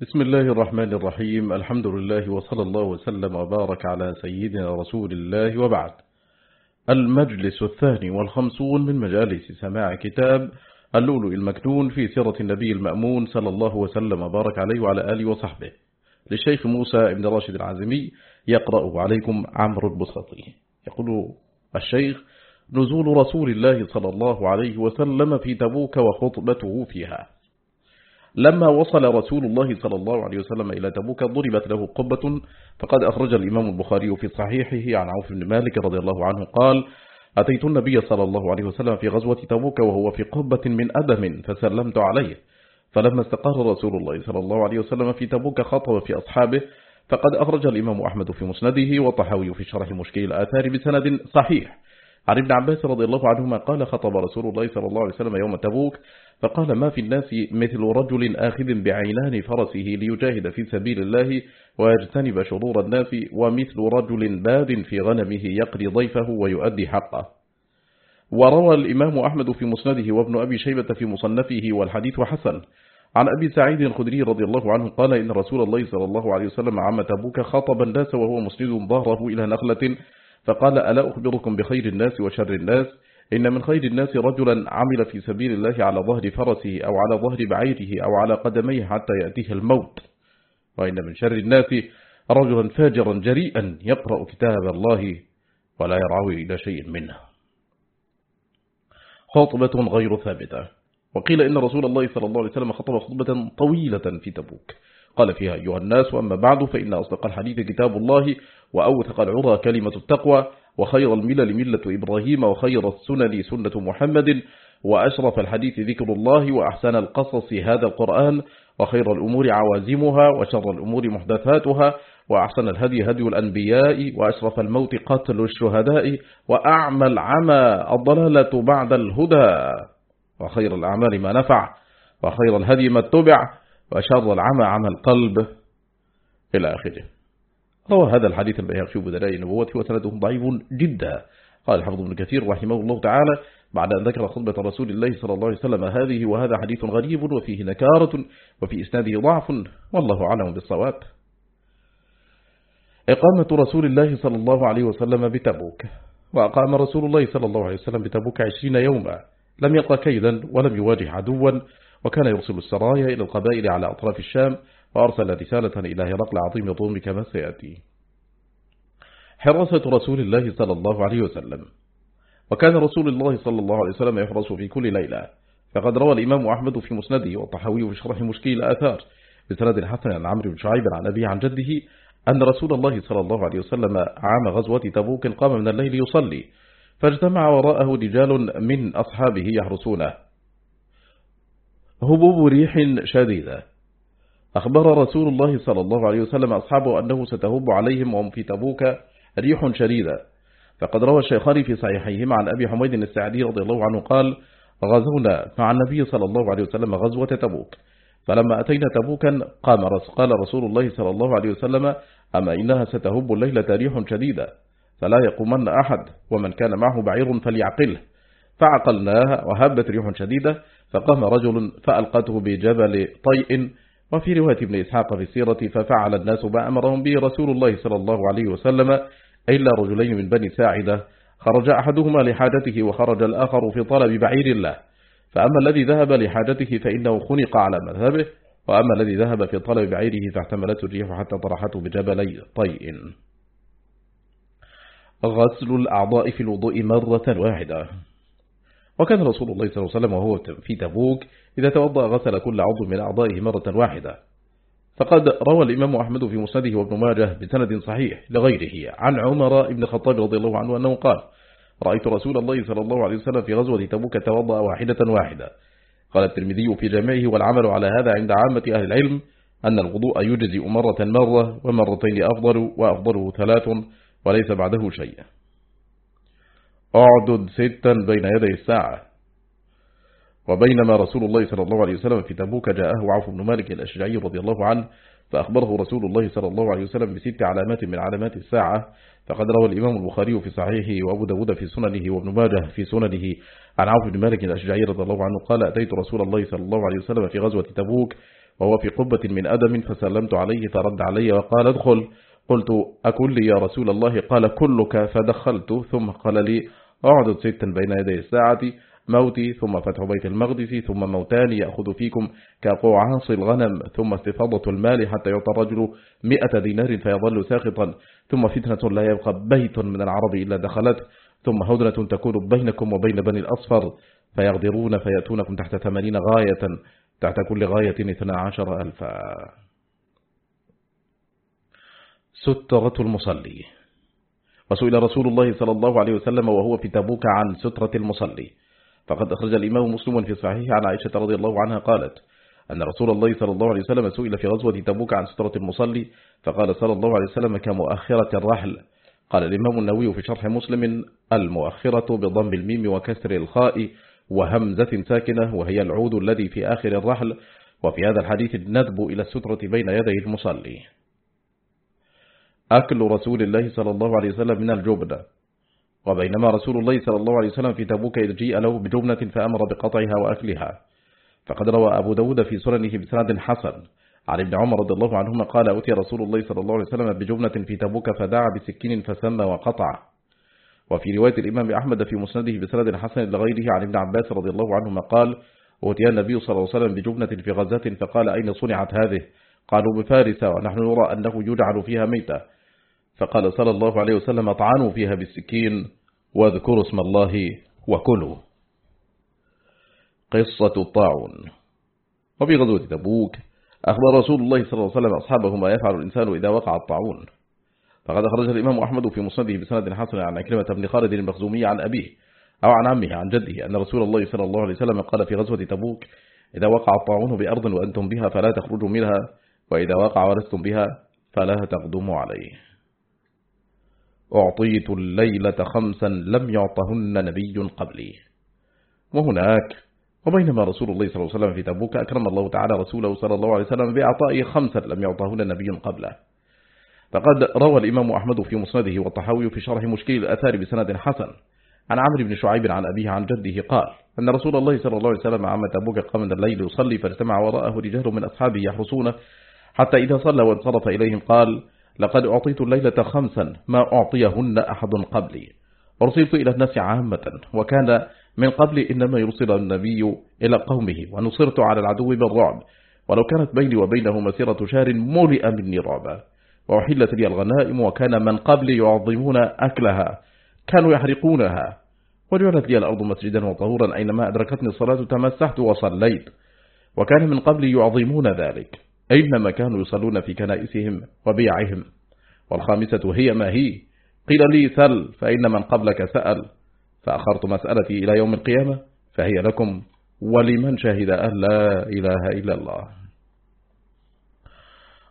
بسم الله الرحمن الرحيم. الحمد لله وصلى الله وسلم وبارك على سيدنا رسول الله وبعد. المجلس الثاني والخمسون من مجالس سماع كتاب اللؤلؤ المكنون في سيرة النبي المأمون صلى الله وسلم وبارك عليه وعلى آله وصحبه. للشيخ موسى بن راشد العزمي يقرأ عليكم عمرو البسطي يقول الشيخ نزول رسول الله صلى الله عليه وسلم في تبوك وخطبته فيها. لما وصل رسول الله صلى الله عليه وسلم إلى تبوك ضربت له قبة فقد أخرج الإمام البخاري في صحيحه عن عوف بن مالك رضي الله عنه قال أتيت النبي صلى الله عليه وسلم في غزوة تبوك وهو في قبة من أدم فسلمت عليه. فلما استقر رسول الله صلى الله عليه وسلم في تبوك خطب في أصحابه فقد أخرج الإمام أحمد في مسنده وطحاوي في شرح مشكل الآثار بسند صحيح. عن ابن عباس رضي الله عنهما قال خطب رسول الله صلى الله عليه وسلم يوم تبوك فقال ما في الناس مثل رجل آخذ بعينان فرسه ليجاهد في سبيل الله ويجتنب شرور الناس ومثل رجل باد في غنمه يقضي ضيفه ويؤدي حقه. وروى الإمام أحمد في مسنده وابن أبي شيبة في مصنفه والحديث حسن. عن أبي سعيد الخدري رضي الله عنه قال إن رسول الله صلى الله عليه وسلم عم تبوك خطب الناس وهو مسند ظهره إلى نخلة فقال ألا أخبركم بخير الناس وشر الناس؟ إن من خير الناس رجلا عمل في سبيل الله على ظهر فرسه أو على ظهر بعيره أو على قدميه حتى يأتيه الموت. وإن من شر الناس رجلا فاجرا جريئا يقرأ كتاب الله ولا يرعوي إلى شيء منه. خطبة غير ثابتة. وقيل إن رسول الله صلى الله عليه وسلم خطب خطبة طويلة في تبوك. قال فيها أيها الناس وأما بعد فإن أصدق الحديث كتاب الله وأوثق العرى كلمة التقوى وخير الملل ملة إبراهيم وخير السنن سنة محمد وأشرف الحديث ذكر الله وأحسن القصص هذا القرآن وخير الأمور عوازمها وشر الأمور محدثاتها وأحسن الهدي هدي الأنبياء وأشرف الموت قتل الشهداء وأعمى العمى الضلالة بعد الهدى وخير الأعمال ما نفع وخير الهدي ما اتبع وشر العمى عمى القلب إلى آخره. روى هذا الحديث البيهقي بدلاء النبوة وسنده ضعيف جدا. قال الحفظ ابن كثير رحمه الله تعالى بعد أن ذكر خطبة رسول الله صلى الله عليه وسلم هذه وهذا حديث غريب وفيه نكارة وفي إسناده ضعف والله أعلم بالصواب. إقامة رسول الله صلى الله عليه وسلم بتبوك. وأقام رسول الله صلى الله عليه وسلم بتبوك عشرين يوما. لم يلقى كيدا ولم يواجه عدوا. وكان يرسل السرايا إلى القبائل على أطراف الشام وأرسل رسالة إلى هرقل عظيم الروم كما سيأتي. حراسة رسول الله صلى الله عليه وسلم. وكان رسول الله صلى الله عليه وسلم يحرس في كل ليلة. فقد روى الإمام أحمد في مسنده والطحاوي في شرح مشكل الآثار بسند الحسن عن عمرو بن شعيب عن أبي عن جده أن رسول الله صلى الله عليه وسلم عام غزوة تبوك قام من الليل يصلي فاجتمع وراءه رجال من أصحابه يحرسونه. هبوب ريح شديدة. أخبر رسول الله صلى الله عليه وسلم أصحابه أنه ستهب عليهم وهم في تبوك ريح شديدة. فقد روى الشيخان في صحيحيهما عن أبي حميد السعدي رضي الله عنه قال غزونا مع النبي صلى الله عليه وسلم غزوة تبوك. فلما أتينا تبوكا قام قال رسول الله صلى الله عليه وسلم أما إنها ستهب الليلة ريح شديدة فلا يقومن أحد ومن كان معه بعير فليعقله. فعقلناها وهبت ريح شديدة فقام رجل فألقته بجبل طيء. وفي رواية ابن إسحاق في السيرة ففعل الناس ما أمرهم به رسول الله صلى الله عليه وسلم إلا رجلين من بني ساعدة. خرج أحدهما لحاجته وخرج الآخر في طلب بعير الله. فأما الذي ذهب لحاجته فإنه خنق على مذهبه وأما الذي ذهب في طلب بعيره فاحتملته الريح حتى طرحته بجبلي طيء. غسل الأعضاء في الوضوء مرة واحدة. وكان رسول الله صلى الله عليه وسلم وهو في تبوك إذا توضأ غسل كل عضو من أعضائه مرة واحدة. فقد روى الإمام أحمد في مسنده وابن ماجه بسند صحيح لغيره عن عمر بن الخطاب رضي الله عنه أنه قال رأيت رسول الله صلى الله عليه وسلم في غزوة تبوك توضأ واحدة واحدة. قال الترمذي في جامعه والعمل على هذا عند عامة أهل العلم أن الوضوء يجزئ مرة مرة ومرتين أفضل وأفضله ثلاث وليس بعده شيء. أعدد ستا بين يدي الساعة. وبينما رسول الله صلى الله عليه وسلم في تبوك جاءه عوف بن مالك الأشجعي رضي الله عنه فأخبره رسول الله صلى الله عليه وسلم بست علامات من علامات الساعة. فقد روى الإمام البخاري في صحيحه وأبو داود في سننه وابن ماجه في سننه عن عوف بن مالك الأشجعي رضي الله عنه قال أتيت رسول الله صلى الله عليه وسلم في غزوة تبوك وهو في قبة من أدم فسلمت عليه فرد علي وقال ادخل قلت أكل يا رسول الله قال كلك فدخلت ثم قال لي أعدد ستا بين يدي الساعة موتي ثم فتح بيت المقدس ثم موتان يأخذ فيكم كقوعاص الغنم ثم استفاضة المال حتى يعطى الرجل مئة دينار فيظل ساخطا ثم فتنة لا يبقى بيت من العرب إلا دخلته ثم هدنة تكون بينكم وبين بني الأصفر فيغدرون فيأتونكم تحت ثمانين غاية تحت كل غاية اثنى عشر ألفا. سترة المصلي. وسئل رسول الله صلى الله عليه وسلم وهو في تبوك عن سترة المصلي. فقد أخرج الإمام مسلم في صحيح عن عائشة رضي الله عنها قالت أن رسول الله صلى الله عليه وسلم سئل في غزوة تبوك عن سترة المصلي فقال صلى الله عليه وسلم كمؤخرة الرحل قال الإمام النووي في شرح مسلم المؤخرة بضم الميم وكسر الخاء وهمزة ساكنة وهي العود الذي في آخر الرحل وفي هذا الحديث الندب إلى السترة بين يدي المصلي أكل رسول الله صلى الله عليه وسلم من الجبنة. وبينما رسول الله صلى الله عليه وسلم في تبوك إذ جيء له بجبنة فأمر بقطعها وأكلها. فقد روى أبو داود في سننه بسند حسن. عن ابن عمر رضي الله عنهما قال أتي رسول الله صلى الله عليه وسلم بجبنة في تبوك فدعا بسكين فسمى وقطع. وفي رواية الإمام أحمد في مسنده بسند حسن لغيره عن ابن عباس رضي الله عنهما قال أتي النبي صلى الله عليه وسلم بجبنة في غزة فقال أين صنعت هذه؟ قالوا بفارس. ونحن نرى أنه يجعل فيها ميتة. فقال صلى الله عليه وسلم اطعنوا فيها بالسكين واذكروا اسم الله وكلوا. قصة الطاعون وفي غزوة تبوك أخبر رسول الله صلى الله عليه وسلم أصحابه ما يفعل الإنسان إذا وقع الطاعون. فقد أخرج الإمام أحمد في مسنده بسند حسن عن أكلمة بن خالد المخزومي عن أبيه أو عن عمه عن جده أن رسول الله صلى الله عليه وسلم قال في غزوة تبوك إذا وقع الطاعون بأرض وأنتم بها فلا تخرجوا منها وإذا وقع ولستم بها فلا تقدموا عليه. أعطيت الليلة خمسا لم يعطهن نبي قبلي. وهناك وبينما رسول الله صلى الله عليه وسلم في تبوك أكرم الله تعالى رسوله صلى الله عليه وسلم بأعطائه خمسا لم يعطهن نبي قبله. فقد روى الإمام أحمد في مسنده والطحاوي في شرح مشكل الأثار بسند حسن. عن عمرو بن شعيب عن أبيه عن جده قال أن رسول الله صلى الله عليه وسلم عام تبوك قام الليل يصلي فاجتمع وراءه رجال من أصحابه يحرسونه حتى إذا صلى وانصرف إليهم قال لقد أعطيت الليلة خمسا ما أعطيهن أحد قبلي. أرسلت إلى الناس عامة وكان من قبل إنما يرسل النبي إلى قومه ونصرت على العدو بالرعب. ولو كانت بيني وبينه مسيرة شهر ملئ مني رعبا. وأحلت لي الغنائم وكان من قبل يعظمون أكلها كانوا يحرقونها. وجعلت لي الأرض مسجدا وطهورا أينما أدركتني الصلاة تمسحت وصليت. وكان من قبل يعظمون ذلك. أينما كانوا يصلون في كنائسهم وبيعهم. والخامسة هي ما هي؟ قيل لي سل فإن من قبلك سأل. فأخرت مسألتي إلى يوم القيامة فهي لكم ولمن شهد أن لا إله إلا الله.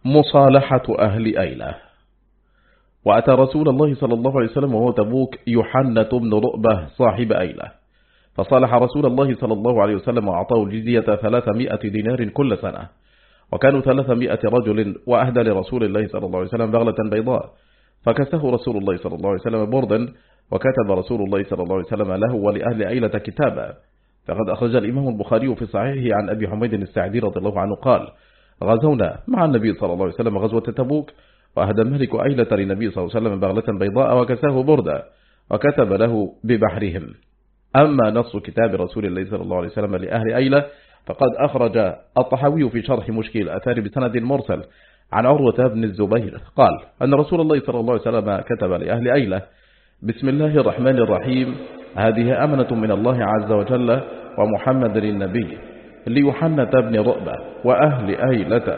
مصالحة أهل أيلة. وأتى رسول الله صلى الله عليه وسلم وهو تبوك يحنة بن رؤبة صاحب أيلة. فصالح رسول الله صلى الله عليه وسلم وأعطاه الجزية ثلاثمائة دينار كل سنة. وكانوا ثلاثمائة رجل وأهدى لرسول الله صلى الله عليه وسلم بغلة بيضاء. فكسه رسول الله صلى الله عليه وسلم بردا وكتب رسول الله صلى الله عليه وسلم له ولأهل عيلة كتابا. فقد أخرج الإمام البخاري في صحيحه عن أبي حميد السعدي رضي الله عنه قال غزونا مع النبي صلى الله عليه وسلم غزوة تبوك وأهدى الملك عيلة للنبي صلى الله عليه وسلم بغلة بيضاء وكساه بردا وكتب له ببحرهم. أما نص كتاب رسول الله صلى الله عليه وسلم لأهل أيلة فقد أخرج الطحاوي في شرح مشكل الأثار بسند مرسل عن عروة بن الزبير. قال أن رسول الله صلى الله عليه وسلم كتب لأهل أيلة بسم الله الرحمن الرحيم هذه أمنة من الله عز وجل ومحمد للنبي ليحنة بن رؤبة وأهل أيلة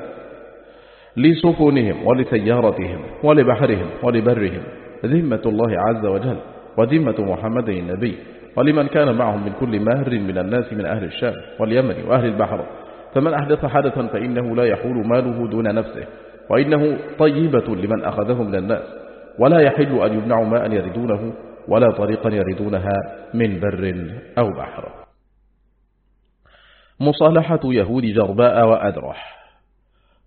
لسفنهم ولسيارتهم ولبحرهم ولبرهم ذمة الله عز وجل وذمة محمد النبي. ولمن كان معهم من كل مهر من الناس من أهل الشام واليمن وأهل البحر. فمن أحدث حدثا فإنه لا يحول ماله دون نفسه وإنه طيبة لمن أخذه من الناس. ولا يحل أن يمنعوا ماء يردونه ولا طريقا يردونها من بر أو بحر. مصالحة يهود جرباء وأدرح.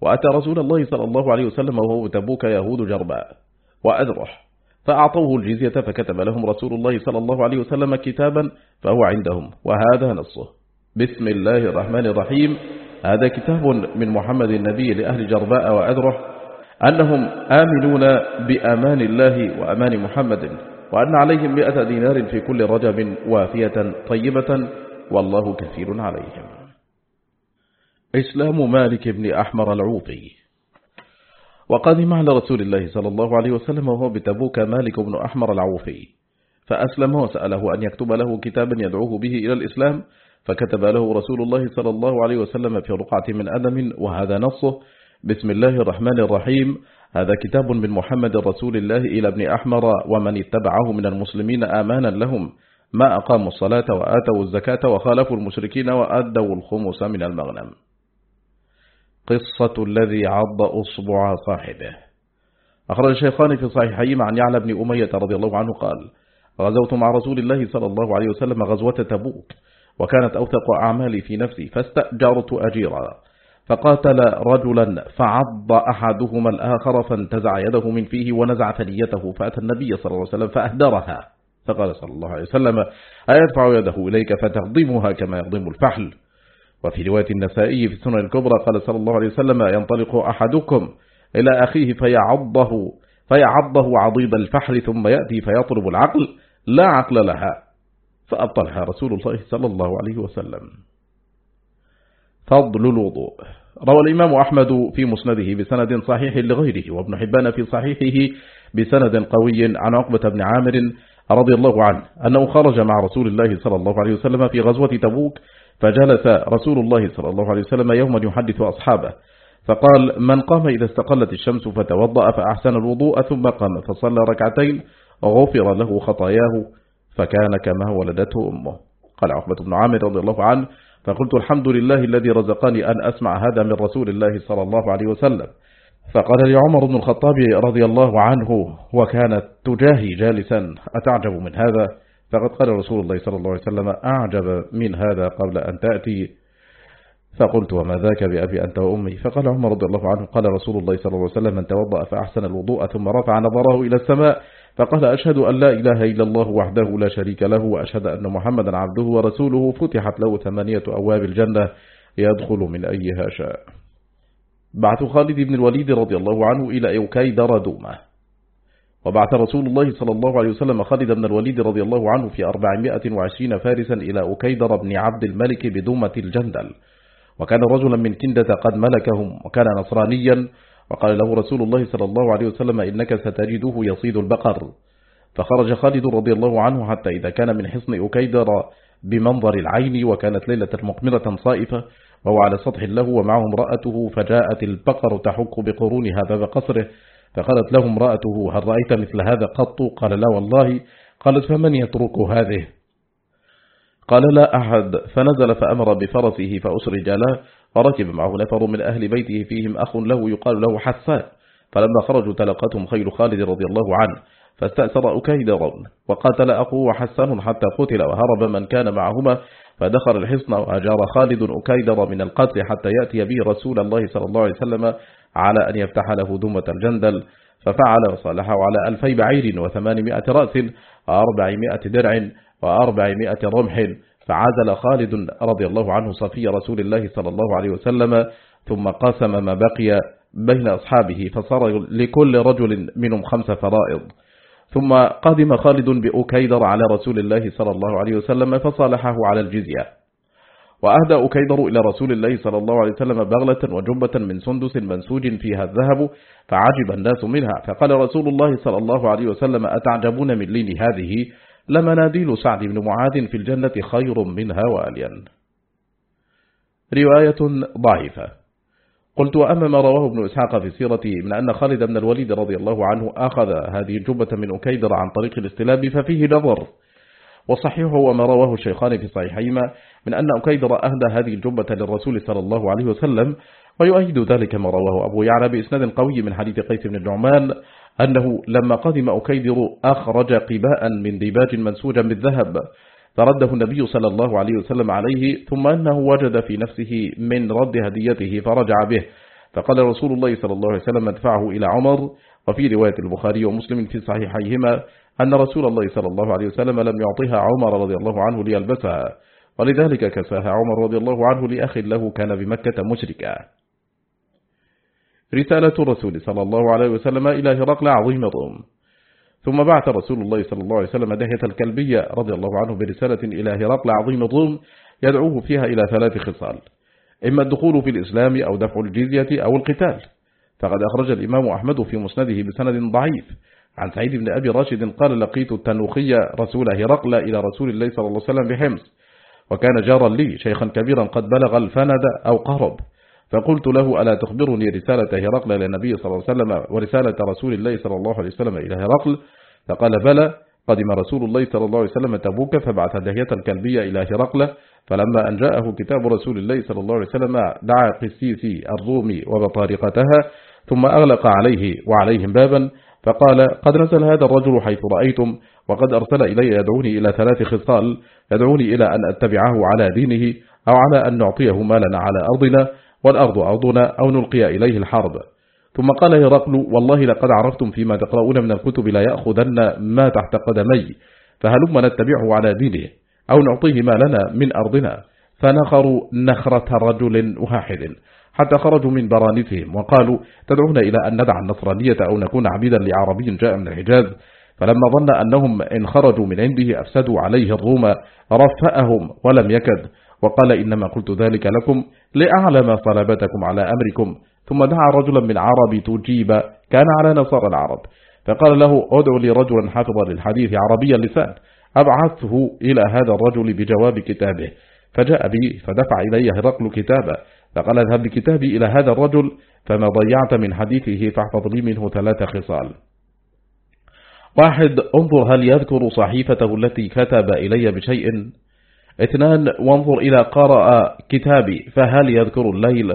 وأتى رسول الله صلى الله عليه وسلم وهو تبوك يهود جرباء وأدرح. فأعطوه الجزية فكتب لهم رسول الله صلى الله عليه وسلم كتابا فهو عندهم. وهذا نصه. بسم الله الرحمن الرحيم. هذا كتاب من محمد النبي لأهل جرباء وأدره أنهم آمنون بأمان الله وأمان محمد وأن عليهم مئة دينار في كل رجب وافية طيبة. والله كثير عليهم. إسلام مالك بن أحمر العوفي وقدم على رسول الله صلى الله عليه وسلم وهو بتبوك مالك بن أحمر العوفي. فأسلم وسأله أن يكتب له كتابا يدعوه به إلى الإسلام فكتب له رسول الله صلى الله عليه وسلم في رقعة من أدم وهذا نصه بسم الله الرحمن الرحيم. هذا كتاب من محمد رسول الله إلى ابن أحمر ومن اتبعه من المسلمين آمانا لهم. ما أقاموا الصلاة وآتوا الزكاة وخالفوا المشركين وأدوا الخمس من المغنم. قصة الذي عض أصبع صاحبه. أخرج الشيخان في صحيحيهما عن يعلى بن أمية رضي الله عنه قال غزوت مع رسول الله صلى الله عليه وسلم غزوة تبوك وكانت أوثق أعمالي في نفسي فاستأجرت أجيرا فقاتل رجلا فعض أحدهما الآخر فانتزع يده من فيه ونزع ثنيته فأتى النبي صلى الله عليه وسلم فأهدرها فقال صلى الله عليه وسلم أيدفع يده إليك فتغضمها كما يغضم الفحل. وفي رواية النسائي في السنة الكبرى قال صلى الله عليه وسلم ينطلق أحدكم إلى أخيه فيعضه, فيعضه عضيد الفحل ثم يأتي فيطلب العقل لا عقل لها فأبطلها رسول الله صلى الله عليه وسلم. فضل الوضوء. روى الإمام أحمد في مسنده بسند صحيح لغيره وابن حبان في صحيحه بسند قوي عن عقبة بن عامر رضي الله عنه أنه خرج مع رسول الله صلى الله عليه وسلم في غزوة تبوك فجلس رسول الله صلى الله عليه وسلم يوما يحدث أصحابه. فقال من قام إذا استقلت الشمس فتوضأ فأحسن الوضوء ثم قام فصلى ركعتين غفر له خطاياه فكان كما ولدته أمه. قال عقبة بن عامر رضي الله عنه فقلت الحمد لله الذي رزقني أن أسمع هذا من رسول الله صلى الله عليه وسلم. فقال لي عمر بن الخطاب رضي الله عنه وكانت تجاهي جالسا أتعجب من هذا؟ فقد قال رسول الله صلى الله عليه وسلم أعجب من هذا قبل أن تأتي. فقلت وما ذاك بأبي أنت وأمي. فقال عمر رضي الله عنه قال رسول الله صلى الله عليه وسلم من توضأ فأحسن الوضوء ثم رفع نظره إلى السماء. فقال أشهد أن لا إله إلا الله وحده لا شريك له وأشهد أن محمدا عبده ورسوله فتحت له ثمانية أواب الجنة يدخل من أيها شاء. بعث خالد بن الوليد رضي الله عنه إلى أوكيدر دومة. وبعث رسول الله صلى الله عليه وسلم خالد بن الوليد رضي الله عنه في أربعمائة وعشرين فارسا إلى أكيدر بن عبد الملك بدومة الجندل. وكان رجلا من كندة قد ملكهم وكان نصرانيا. وقال له رسول الله صلى الله عليه وسلم إنك ستجده يصيد البقر. فخرج خالد رضي الله عنه حتى إذا كان من حصن أكيدر بمنظر العين وكانت ليلة مقمرة صائفة وهو على سطح له ومعه امرأته فجاءت البقر تحك بقرونها باب قصره. فقالت له امرأته هل رأيت مثل هذا قط؟ قال لا والله. قالت فمن يترك هذه؟ قال لا أحد. فنزل فأمر بفرسه فأسرج له فركب معه نفر من أهل بيته فيهم أخ له يقال له حسان. فلما خرجوا تلقتهم خيل خالد رضي الله عنه. فاستأثر أكيدر وقاتل أخوه حسان حتى قتل وهرب من كان معهما. فدخل الحصن وأجار خالد أكيدر من القتل حتى يأتي به رسول الله صلى الله عليه وسلم. على أن يفتح له دمة الجندل ففعل وصالحه على ألفي بعير وثمانمائة رأس وأربعمائة درع وأربعمائة رمح. فعزل خالد رضي الله عنه صفي رسول الله صلى الله عليه وسلم ثم قاسم ما بقي بين أصحابه فصار لكل رجل منهم خمس فرائض. ثم قدم خالد بأكيدر على رسول الله صلى الله عليه وسلم فصالحه على الجزية. وأهدى أكيدر إلى رسول الله صلى الله عليه وسلم بغلة وجبة من سندس منسوج فيها الذهب فعجب الناس منها فقال رسول الله صلى الله عليه وسلم أتعجبون من لين هذه؟ لمناديل سعد بن معاذ في الجنة خير منها واليا. رواية ضعيفة. قلت وأما ما رواه ابن إسحاق في سيرته من أن خالد بن الوليد رضي الله عنه أخذ هذه الجبة من أكيدر عن طريق الاستلاب ففيه نظر وصحيح وما رواه الشيخان في صحيحيما من أن أكيدر أهدى هذه الجبة للرسول صلى الله عليه وسلم ويؤيد ذلك ما رواه أبو يعلى بإسناد قوي من حديث قيس بن النعمان أنه لما قدم أكيدر أخرج قباء من ديباج منسوجا بالذهب فرده النبي صلى الله عليه وسلم عليه ثم أنه وجد في نفسه من رد هديته فرجع به فقال رسول الله صلى الله عليه وسلم ادفعه إلى عمر وفي رواية البخاري ومسلم في صحيحيهما أن رسول الله صلى الله عليه وسلم لم يعطيها عمر رضي الله عنه ليلبسها. ولذلك كساها عمر رضي الله عنه لأخ له كان بمكة مشركا. رسالة الرسول صلى الله عليه وسلم إلى هرقل عظيم الروم. ثم بعث رسول الله صلى الله عليه وسلم دهية الكلبية رضي الله عنه برسالة إلى هرقل عظيم الروم يدعوه فيها إلى ثلاث خصال. إما الدخول في الإسلام أو دفع الجزية أو القتال. فقد أخرج الإمام أحمد في مسنده بسند ضعيف. عن سعيد بن أبي راشد قال لقيت التنوخي رسول هرقل إلى رسول الله صلى الله عليه وسلم بحمص وكان جارا لي شيخا كبيرا قد بلغ الفند أو قرب فقلت له ألا تخبرني رسالة هرقل للنبي صلى الله عليه وسلم ورسالة رسول الله صلى الله عليه وسلم إلى هرقل؟ فقال بلى قدم رسول الله صلى الله عليه وسلم تبوك فبعث دهية الكلبية إلى هرقل فلما أن جاءه كتاب رسول الله صلى الله عليه وسلم دعا قسيسي الروم وبطارقتها ثم أغلق عليه وعليهم بابا فقال قد نزل هذا الرجل حيث رأيتم وقد أرسل إلي يدعوني إلى ثلاث خصال يدعوني إلى أن أتبعه على دينه أو على أن نعطيه مالنا على أرضنا والأرض أرضنا أو نلقي إليه الحرب. ثم قال هرقل والله لقد عرفتم فيما تقرؤون من الكتب لا يأخذن ما تحت قدمي فهلما نتبعه على دينه أو نعطيه مالنا من أرضنا. فنخروا نخرة رجل واحد. حتى خرجوا من برانتهم وقالوا تدعون إلى أن ندع النصرانية أو نكون عبيدا لعربي جاء من الحجاز. فلما ظن أنهم إن خرجوا من عنده أفسدوا عليه الروم رفأهم ولم يكد. وقال إنما قلت ذلك لكم لأعلم صلابتكم على أمركم. ثم دعا رجلا من عرب تجيب كان على نصار العرب. فقال له ادعو لي رجلا حافظا للحديث عربي اللسان أبعثه إلى هذا الرجل بجواب كتابه. فجاء بي فدفع إلي هرقل كتابا فقال اذهب بكتابي إلى هذا الرجل فما ضيعت من حديثه فاحفظ لي منه ثلاث خصال. واحد انظر هل يذكر صحيفته التي كتب إلي بشيء. اثنان وانظر إلى قرأ كتابي فهل يذكر الليل؟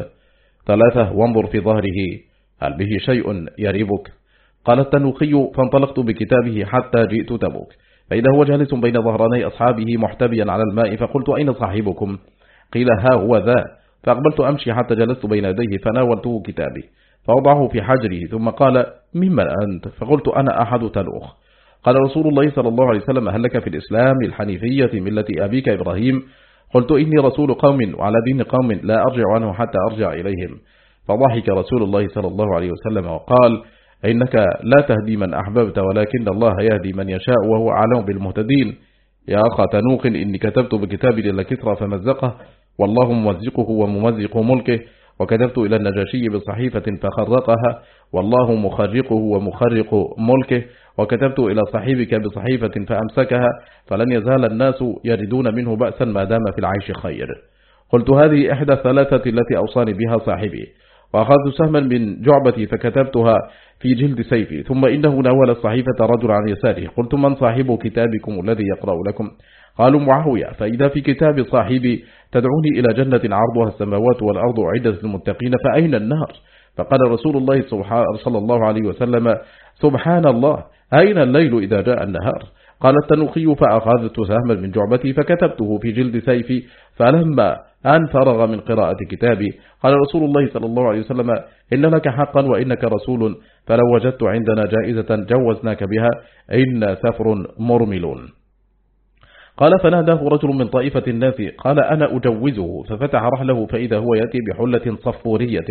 ثلاثة وانظر في ظهره هل به شيء يريبك؟ قال التنوخي فانطلقت بكتابه حتى جئت تبوك. فإذا هو جالس بين ظهراني أصحابه محتبيا على الماء فقلت أين صاحبكم؟ قيل ها هو ذا. فأقبلت أمشي حتى جلست بين يديه فناولته كتابي فوضعه في حجره ثم قال ممن أنت؟ فقلت أنا أحد تلوخ قال رسول الله صلى الله عليه وسلم هل لك في الإسلام الحنيفية ملة أبيك إبراهيم؟ قلت إني رسول قوم وعلى دين قوم لا أرجع عنه حتى أرجع إليهم. فضحك رسول الله صلى الله عليه وسلم وقال إنك لا تهدي من أحببت ولكن الله يهدي من يشاء وهو أعلم بالمهتدين. يا أخا تنوق إني كتبت بكتابي لكسرى فمزقه. والله ممزقه وممزق ملكه. وكتبت إلى النجاشي بصحيفة فخرقها. والله مخرقه ومخرق ملكه. وكتبت إلى صحيبك بصحيفة فأمسكها. فلن يزال الناس يردون منه بأسا ما دام في العيش خير. قلت هذه إحدى الثلاثة التي أوصاني بها صاحبي. وأخذت سهما من جعبتي فكتبتها في جلد سيفي. ثم إنه ناول الصحيفة رجل عن يساره. قلت من صاحب كتابكم الذي يقرأ لكم؟ قالوا معاوية فإذا في كتاب صاحبي تدعوني إلى جنة عرضها السماوات والأرض عدة المتقين فأين النار فقال رسول الله صلى الله عليه وسلم سبحان الله أين الليل إذا جاء النهار؟ قال التنوخي فأخذت سهما من جعبتي فكتبته في جلد سيفي فلما أن فرغ من قراءة كتابي قال رسول الله صلى الله عليه وسلم إن لك حقا وإنك رسول فلو وجدت عندنا جائزة جوزناك بها إن سفر مرمل قال فناداه رجل من طائفة الناس. قال أنا أجوزه. ففتح رحله فإذا هو يأتي بحلة صفورية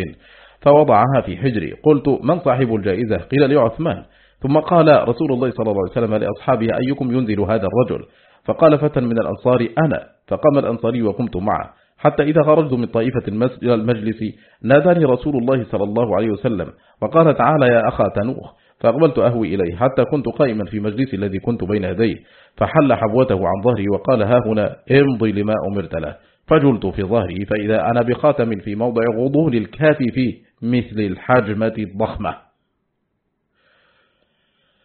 فوضعها في حجري قلت من صاحب الجائزة؟ قيل لي عثمان. ثم قال رسول الله صلى الله عليه وسلم لأصحابه أيكم ينزل هذا الرجل؟ فقال فتى من الأنصار أنا. فقام الأنصاري وقمت معه. حتى إذا خرجت من طائفة المجلس ناداني رسول الله صلى الله عليه وسلم. وقال تعالى يا أخا تنوخ. فأقبلت أهوي إليه حتى كنت قائما في مجلس الذي كنت بين يديه فحل حبوته عن ظهري وقال ها هنا امضي لما أمرت له. فجلت في ظهري فإذا أنا بخاتم في موضع غضون الكاتف مثل الحجمة الضخمة.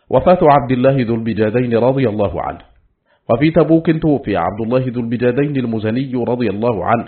وفاة عبد الله ذو البجادين رضي الله عنه. وفي تبوك توفي عبد الله ذو البجادين المزني رضي الله عنه.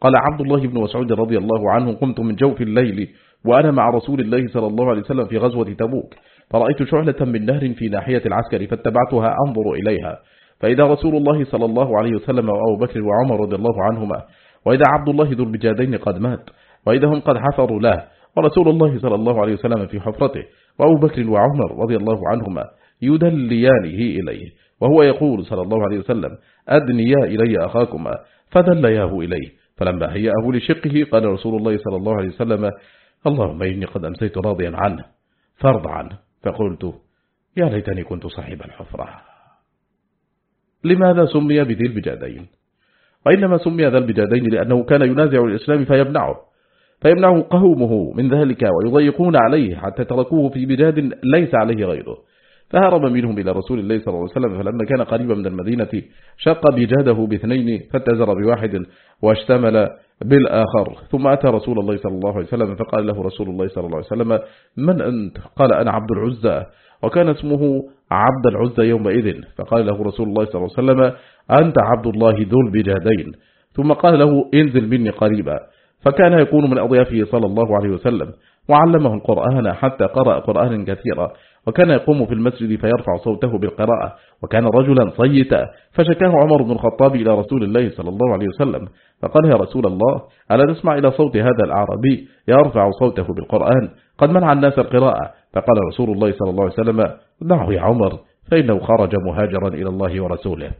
قال عبد الله بن مسعود رضي الله عنه قمت من جوف الليل وأنا مع رسول الله صلى الله عليه وسلم في غزوة تبوك فرأيت شعلة من نهر في ناحية العسكر فاتبعتها أنظر إليها. فإذا رسول الله صلى الله عليه وسلم وأبو بكر وعمر رضي الله عنهما وإذا عبد الله ذو البجادين قد مات وإذا هم قد حفروا له ورسول الله صلى الله عليه وسلم في حفرته وأبو بكر وعمر رضي الله عنهما يدليانه إليه وهو يقول صلى الله عليه وسلم أدنيا إلي أخاكما فدلياه إليه. فلما هيأه لشقه قال رسول الله صلى الله عليه وسلم اللهم إني قد أمسيت راضيا عنه فارض عنه فقلت يا ليتني كنت صاحب الحفرة. لماذا سمي بذي البجادين؟ وإنما سمي ذا البجادين لأنه كان ينازع الإسلام فيمنعه فيمنعه قومه من ذلك ويضيقون عليه حتى تركوه في بجاد ليس عليه غيره فهرب منهم إلى رسول الله صلى الله عليه وسلم فلما كان قريبا من المدينة شق بجاده باثنين فاتزر بواحد واشتمل بالآخر. ثم أتى رسول الله صلى الله عليه وسلم فقال له رسول الله صلى الله عليه وسلم من أنت؟ قال أنا عبد العزة. وكان اسمه عبد العزة يومئذ. فقال له رسول الله صلى الله عليه وسلم أنت عبد الله ذو البجادين ثم قال له انزل مني قريبا. فكان يكون من أضيافه صلى الله عليه وسلم وعلمه القرآن حتى قرأ قرآن كثيرا. وكان يقوم في المسجد فيرفع صوته بالقراءة وكان رجلا صيتا فشكاه عمر بن الخطاب إلى رسول الله صلى الله عليه وسلم فقال يا رسول الله ألا تسمع إلى صوت هذا الأعرابي؟ يرفع صوته بالقرآن قد منع الناس القراءة. فقال رسول الله صلى الله عليه وسلم دعه يا عمر فإنه خرج مهاجرا إلى الله ورسوله.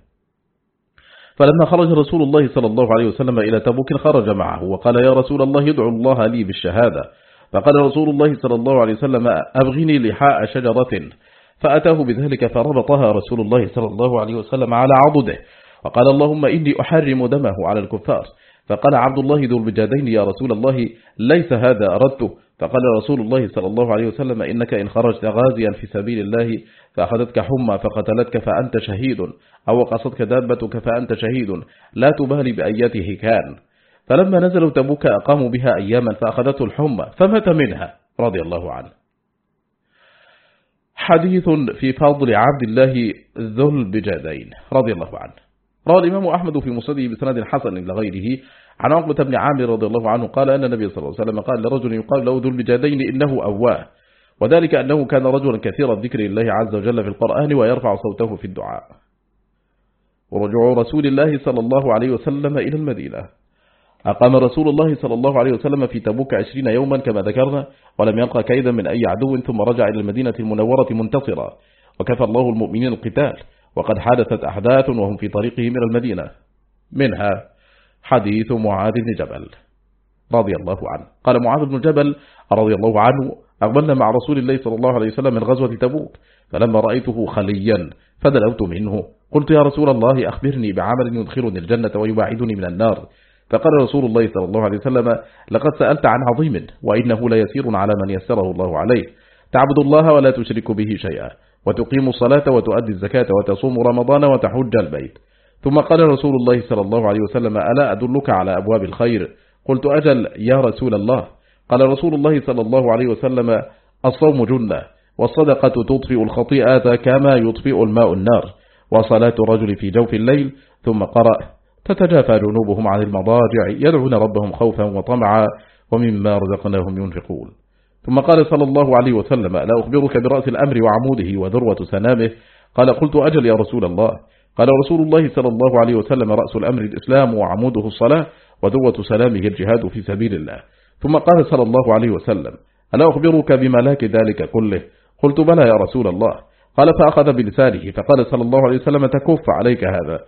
فلما خرج رسول الله صلى الله عليه وسلم إلى تبوك خرج معه وقال يا رسول الله ادعو الله لي بالشهادة. فقال رسول الله صلى الله عليه وسلم أبغني لحاء شجرة. فأتاه بذلك فربطها رسول الله صلى الله عليه وسلم على عضده وقال اللهم إني أحرم دمه على الكفار. فقال عبد الله ذو البجادين يا رسول الله ليس هذا أردته فقال رسول الله صلى الله عليه وسلم إنك إن خرجت غازيا في سبيل الله فأخذتك حمى فقتلتك فأنت شهيد أو قصدك دابتك فأنت شهيد لا تبالي بأيته كان فلما نزلوا تبوك أقاموا بها أياما فأخذته الحمى فمات منها رضي الله عنه. حديث في فضل عبد الله ذو البجادين رضي الله عنه. روى الإمام أحمد في مصده بسند حسن لغيره. عن عقبة بن عامر رضي الله عنه قال أن النبي صلى الله عليه وسلم قال لرجل يقال له ذو البجادين إنه أواه. وذلك أنه كان رجلا كثير الذكر لله عز وجل في القرآن ويرفع صوته في الدعاء. ورجوع رسول الله صلى الله عليه وسلم إلى المدينة. أقام رسول الله صلى الله عليه وسلم في تبوك عشرين يوما كما ذكرنا ولم يلقى كيدا من أي عدو ثم رجع إلى المدينة المنورة منتصرا وكفى الله المؤمنين القتال وقد حدثت أحداث وهم في طريقهم إلى المدينة. منها حديث معاذ بن جبل رضي الله عنه. قال معاذ بن جبل رضي الله عنه أقبلنا مع رسول الله صلى الله عليه وسلم من غزوة تبوك فلما رأيته خليا فدلوت منه قلت يا رسول الله أخبرني بعمل يدخلني الجنة ويباعدني من النار. فقال رسول الله صلى الله عليه وسلم لقد سألت عن عظيم وإنه ليسير على من يسره الله عليه. تعبد الله ولا تشرك به شيئا وتقيم الصلاة وتؤدي الزكاة وتصوم رمضان وتحج البيت. ثم قال رسول الله صلى الله عليه وسلم ألا أدلك على أبواب الخير؟ قلت أجل يا رسول الله. قال رسول الله صلى الله عليه وسلم الصوم جنة والصدقة تطفئ الخطيئات كما يطفئ الماء النار وصلاة الرجل في جوف الليل. ثم قرأ تتجافى جنوبهم عن المضاجع يدعون ربهم خوفا وطمعا ومما رزقناهم ينفقون. ثم قال صلى الله عليه وسلم لا أخبرك برأس الأمر وعموده وذروة سنامه؟ قال قلت أجل يا رسول الله. قال رسول الله صلى الله عليه وسلم رأس الأمر الإسلام وعموده الصلاة وذروة سلامه الجهاد في سبيل الله. ثم قال صلى الله عليه وسلم ألا أخبرك بملاك ذلك كله؟ قلت بلى يا رسول الله. قال فأخذ بلسانه. فقال صلى الله عليه وسلم تكف عليك هذا.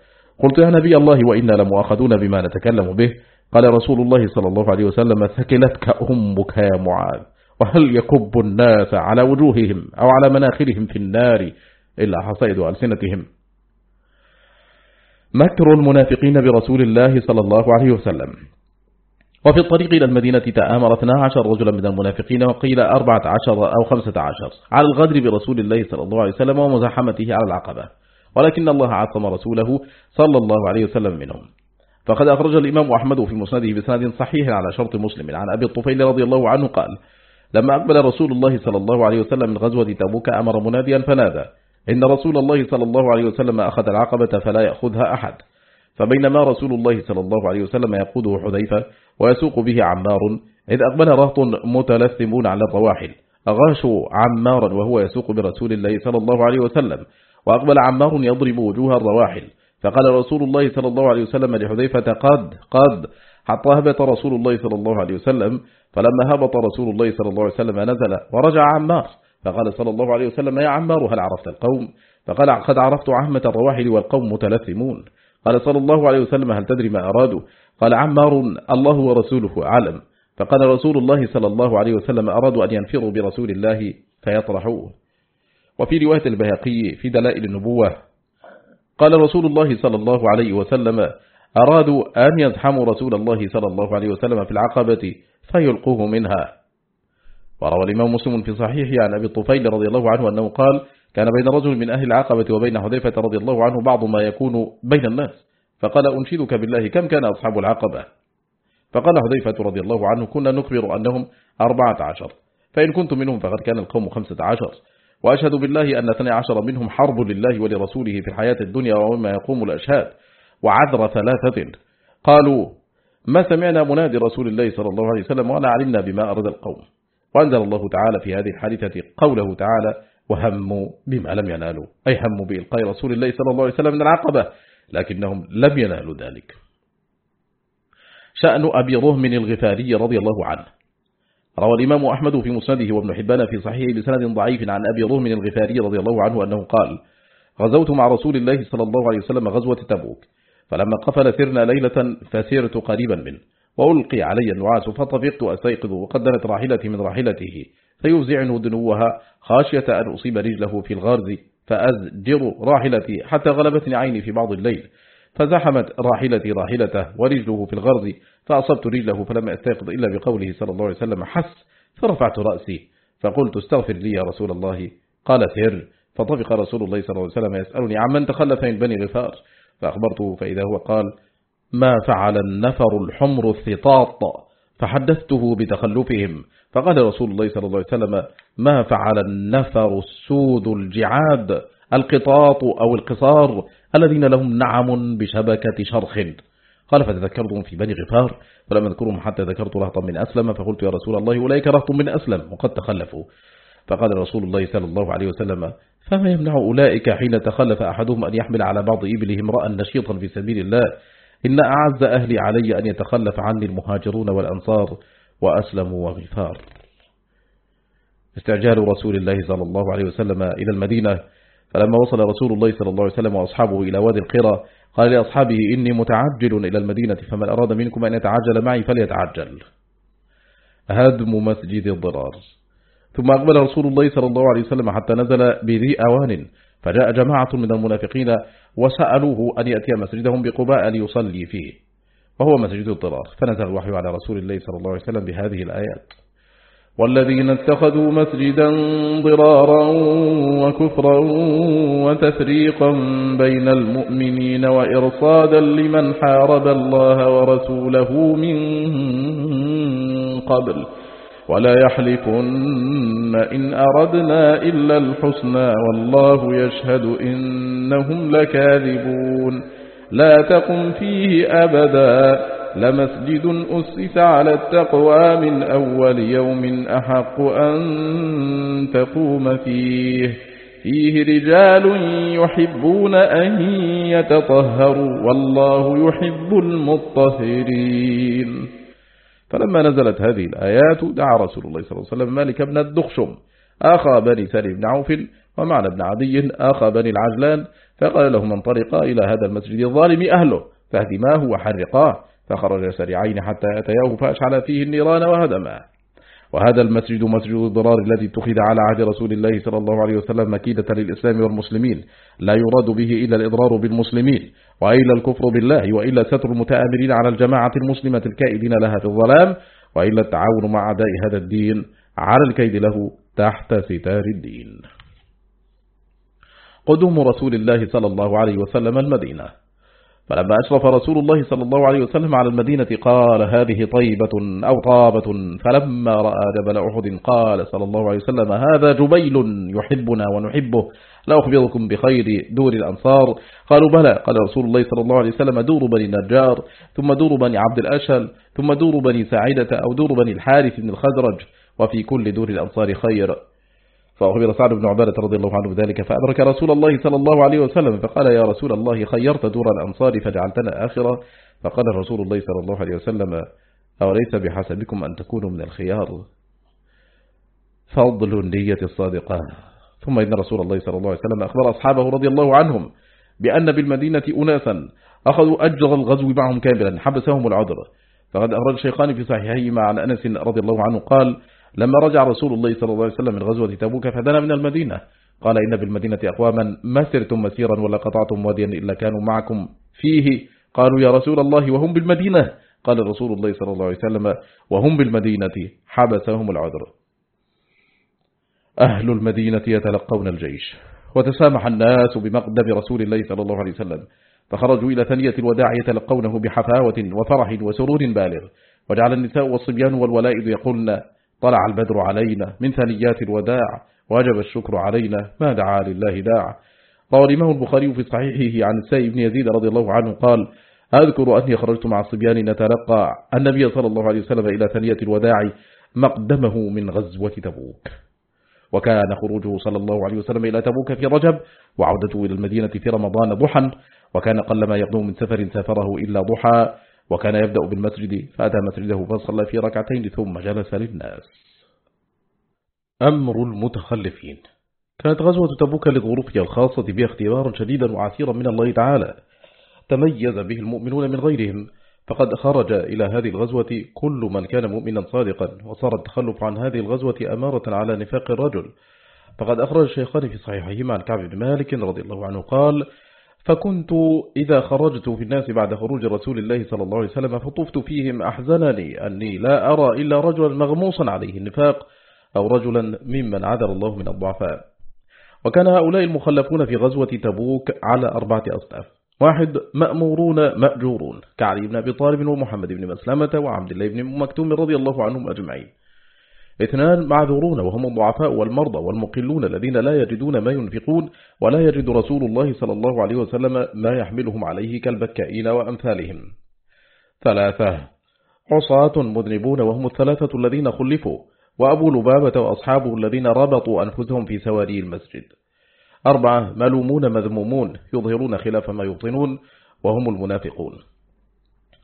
قلت يا نبي الله وإنا لمؤاخذون بما نتكلم به. قال رسول الله صلى الله عليه وسلم ثكلتك أمك يا معاذ وهل يكب الناس على وجوههم أو على مناخرهم في النار إلا حصيد ألسنتهم؟ مكر المنافقين برسول الله صلى الله عليه وسلم. وفي الطريق إلى المدينة تآمر 12 رجلا من المنافقين وقيل 14 أو 15 على الغدر برسول الله صلى الله عليه وسلم ومزاحمته على العقبة. ولكن الله عصم رسوله صلى الله عليه وسلم منهم. فقد أخرج الإمام أحمد في مسنده بسند صحيح على شرط مسلم. عن أبي الطفيل رضي الله عنه قال لما أقبل رسول الله صلى الله عليه وسلم من غزوة تبوك أمر مناديا فنادى إن رسول الله صلى الله عليه وسلم أخذ العقبة فلا يأخذها أحد فبينما رسول الله صلى الله عليه وسلم يقوده حذيفة ويسوق به عمار إذ أقبل رهط متلثمون على الرواحل أغاشوا عمارا وهو يسوق برسول الله صلى الله عليه وسلم وأقبل عمار يضرب وجوه الرواحل. فقال رسول الله صلى الله عليه وسلم لحذيفة قد قد. حتى هبط رسول الله صلى الله عليه وسلم. فلما هبط رسول الله صلى الله عليه وسلم نزل ورجع عمار. فقال صلى الله عليه وسلم يا عمار هل عرفت القوم؟ فقال قد عرفت عهمة الرواحل والقوم متلثمون. قال صلى الله عليه وسلم هل تدري ما أرادوا؟ قال عمار الله ورسوله أعلم. فقال رسول الله صلى الله عليه وسلم أرادوا أن ينفروا برسول الله فيطرحوه. وفي رواية البهقي في دلائل النبوة قال رسول الله صلى الله عليه وسلم أرادوا أن يزحموا رسول الله صلى الله عليه وسلم في العقبة فيلقوه منها. وروى الإمام مسلم في صحيحه عن أبي الطفيل رضي الله عنه أنه قال كان بين رجل من أهل العقبة وبين حذيفة رضي الله عنه بعض ما يكون بين الناس فقال أنشدك بالله كم كان أصحاب العقبة؟ فقال حذيفة رضي الله عنه كنا نخبر أنهم أربعة عشر فإن كنت منهم فقد كان القوم خمسة عشر. وأشهد بالله أن اثني عشر منهم حرب لله ولرسوله في الحياة الدنيا ومما يقوم الأشهاد وعذر ثلاثة. قالوا ما سمعنا منادي رسول الله صلى الله عليه وسلم ولا علمنا بما أرد القوم. وأنزل الله تعالى في هذه الحادثة قوله تعالى وهموا بما لم ينالوا. أي هموا بإلقاء رسول الله صلى الله عليه وسلم من العقبة. لكنهم لم ينالوا ذلك. شأن أبي رهم الغفاري رضي الله عنه. روى الإمام أحمد في مسنده وابن حبان في صحيح بسند ضعيف عن أبي رهم الغفاري رضي الله عنه أنه قال غزوت مع رسول الله صلى الله عليه وسلم غزوة تبوك فلما قفل سرنا ليلة فسرت قريبا منه وألقي علي النعاس فطفقت أستيقظ وقدرت راحلتي من راحلته فيوزعني دنوها خاشية أن أصيب رجله في الغرز فأزجر راحلتي حتى غلبتني عيني في بعض الليل فزحمت راحلتي راحلته ورجله في الغرز فأصبت رجله فلم أستيقظ إلا بقوله صلى الله عليه وسلم حس فرفعت رأسي فقلت استغفر لي يا رسول الله. قال سر فطفق رسول الله صلى الله عليه وسلم يسألني عمن تخلف من بني غفار؟ فأخبرته فإذا هو قال ما فعل النفر الحمر الثطاط فحدثته بتخلفهم. فقال رسول الله صلى الله عليه وسلم ما فعل النفر السود الجعاد القطاط أو القصار الذين لهم نعم بشبكة شرخ. قال فتذكرتهم في بني غفار فلم أذكرهم حتى ذكرت رهطا من أسلم فقلت يا رسول الله أولئك رهط من أسلم وقد تخلفوا. فقال رسول الله صلى الله عليه وسلم فما يمنع أولئك حين تخلف أحدهم أن يحمل على بعض إبلهم رأى نشيطا في سبيل الله؟ إن أعز أهلي علي أن يتخلف عني المهاجرون والأنصار وأسلموا وغفار. استعجال رسول الله صلى الله عليه وسلم إلى المدينة فلما وصل رسول الله صلى الله عليه وسلم وأصحابه إلى وادي القرى قال لأصحابه إني متعجل إلى المدينة فمن أراد منكم أن يتعجل معي فليتعجل. هدم مسجد الضرار. ثم أقبل رسول الله صلى الله عليه وسلم حتى نزل بذي أوان فجاء جماعة من المنافقين وسألوه أن يأتي مسجدهم بقباء ليصلي فيه وهو مسجد الضرار. فنزل الوحي على رسول الله صلى الله عليه وسلم بهذه الآيات. والذين اتخذوا مسجدا ضرارا وكفرا وتفريقا بين المؤمنين وإرصادا لمن حارب الله ورسوله من قبل ولا يحلفن إن أردنا إلا الحسنى والله يشهد إنهم لكاذبون لا تقم فيه أبدا لمسجد أسس على التقوى من أول يوم أحق أن تقوم فيه. فيه رجال يحبون أن يتطهروا والله يحب المطهرين. فلما نزلت هذه الآيات دعا رسول الله صلى الله عليه وسلم مالك بن الدخشم أخى بني سالم بن عوف ومعنى بن عدي أخى بني العجلان فقال لهم انطلقا إلى هذا المسجد الظالم أهله فهدماه وحرقاه. فخرج سريعين حتى أتياه فأشعل فيه النيران وهدماه وهذا المسجد مسجد الضرار الذي اتخذ على عهد رسول الله صلى الله عليه وسلم مكيدة للإسلام والمسلمين. لا يراد به إلا الإضرار بالمسلمين وإلا الكفر بالله وإلا ستر المتآمرين على الجماعة المسلمة الكائدين لها في الظلام وإلا التعاون مع أعداء هذا الدين على الكيد له تحت ستار الدين. قدوم رسول الله صلى الله عليه وسلم المدينة. فلما أشرف رسول الله صلى الله عليه وسلم على المدينة قال هذه طيبة أو طابة فلما رأى جبل أحد قال صلى الله عليه وسلم هذا جبيل يحبنا ونحبه لا أخبركم بخير دور الأنصار؟ قالوا بلى قال رسول الله صلى الله عليه وسلم دور بني النجار ثم دور بني عبد الأشهل ثم دور بني ساعدة أو دور بني الحارث بن الخزرج وفي كل دور الأنصار خير. فأخبر سعد بن عبادة رضي الله عنه بذلك فأدرك رسول الله صلى الله عليه وسلم فقال يا رسول الله خيرت دور الأنصار فجعلتنا آخرة. فقال رسول الله صلى الله عليه وسلم أوليس بحسبكم أن تكونوا من الخيار؟ فضل النية الصادقة. ثم إن رسول الله صلى الله عليه وسلم أخبر أصحابه رضي الله عنهم بأن بالمدينة أناسا أخذوا أجر الغزو معهم كاملا حبسهم العذر. فقد أخرج الشيخان في صحيحهما عن أنس رضي الله عنه قال لما رجع رسول الله صلى الله عليه وسلم من غزوة تبوك فدنا من المدينة. قال إن بالمدينة أقواما ما سرتم مسيرا ولا قطعتم واديا إلا كانوا معكم فيه. قالوا يا رسول الله وهم بالمدينة. قال رسول الله صلى الله عليه وسلم وهم بالمدينة حبسهم العذر. أهل المدينة يتلقون الجيش وتسامح الناس بمقدم رسول الله صلى الله عليه وسلم. فخرجوا إلى ثنية الوداع يتلقونه بحفاوة وفرح وسرور بالغ. وجعل النساء والصبيان والولائد يقولن طلع البدر علينا من ثنيات الوداع وجب الشكر علينا ما دعا لله داع. روى الإمام البخاري في صحيحه عن السائب بن يزيد رضي الله عنه قال أذكر أني خرجت مع الصبيان نتلقى النبي صلى الله عليه وسلم إلى ثنية الوداع مقدمه من غزوة تبوك. وكان خروجه صلى الله عليه وسلم إلى تبوك في رجب وعودته إلى المدينة في رمضان ضحا وكان قل ما يقدم من سفر سافره إلا ضحى. وكان يبدأ بالمسجد فأتى مسجده فصلى في ركعتين ثم جلس للناس. أمر المتخلفين. كانت غزوة تبوك لظروفها الخاصة بها اختبارا شديدا وعسيرا من الله تعالى. تميز به المؤمنون من غيرهم فقد خرج إلى هذه الغزوة كل من كان مؤمنا صادقا وصار التخلف عن هذه الغزوة أمارة على نفاق الرجل. فقد أخرج الشيخان في صحيحهما عن كعب بن مالك رضي الله عنه قال فكنت إذا خرجت في الناس بعد خروج رسول الله صلى الله عليه وسلم فطفت فيهم أحزنني أني لا أرى إلا رجلا مغموصا عليه النفاق أو رجلا ممن عذر الله من الضعفاء. وكان هؤلاء المخلفون في غزوة تبوك على أربعة أصناف. واحد مأمورون مأجورون كعلي بن أبي طالب ومحمد بن مسلمة وعبد الله بن مكتوم رضي الله عنهم أجمعين. اثنان معذورون وهم الضعفاء والمرضى والمقلون الذين لا يجدون ما ينفقون ولا يجد رسول الله صلى الله عليه وسلم ما يحملهم عليه كالبكائين وأمثالهم. ثلاثة عصاة مذنبون وهم الثلاثة الذين خلفوا وأبو لبابة وأصحابه الذين ربطوا أنفسهم في سواري المسجد. أربعة ملومون مذمومون يظهرون خلاف ما يبطنون وهم المنافقون.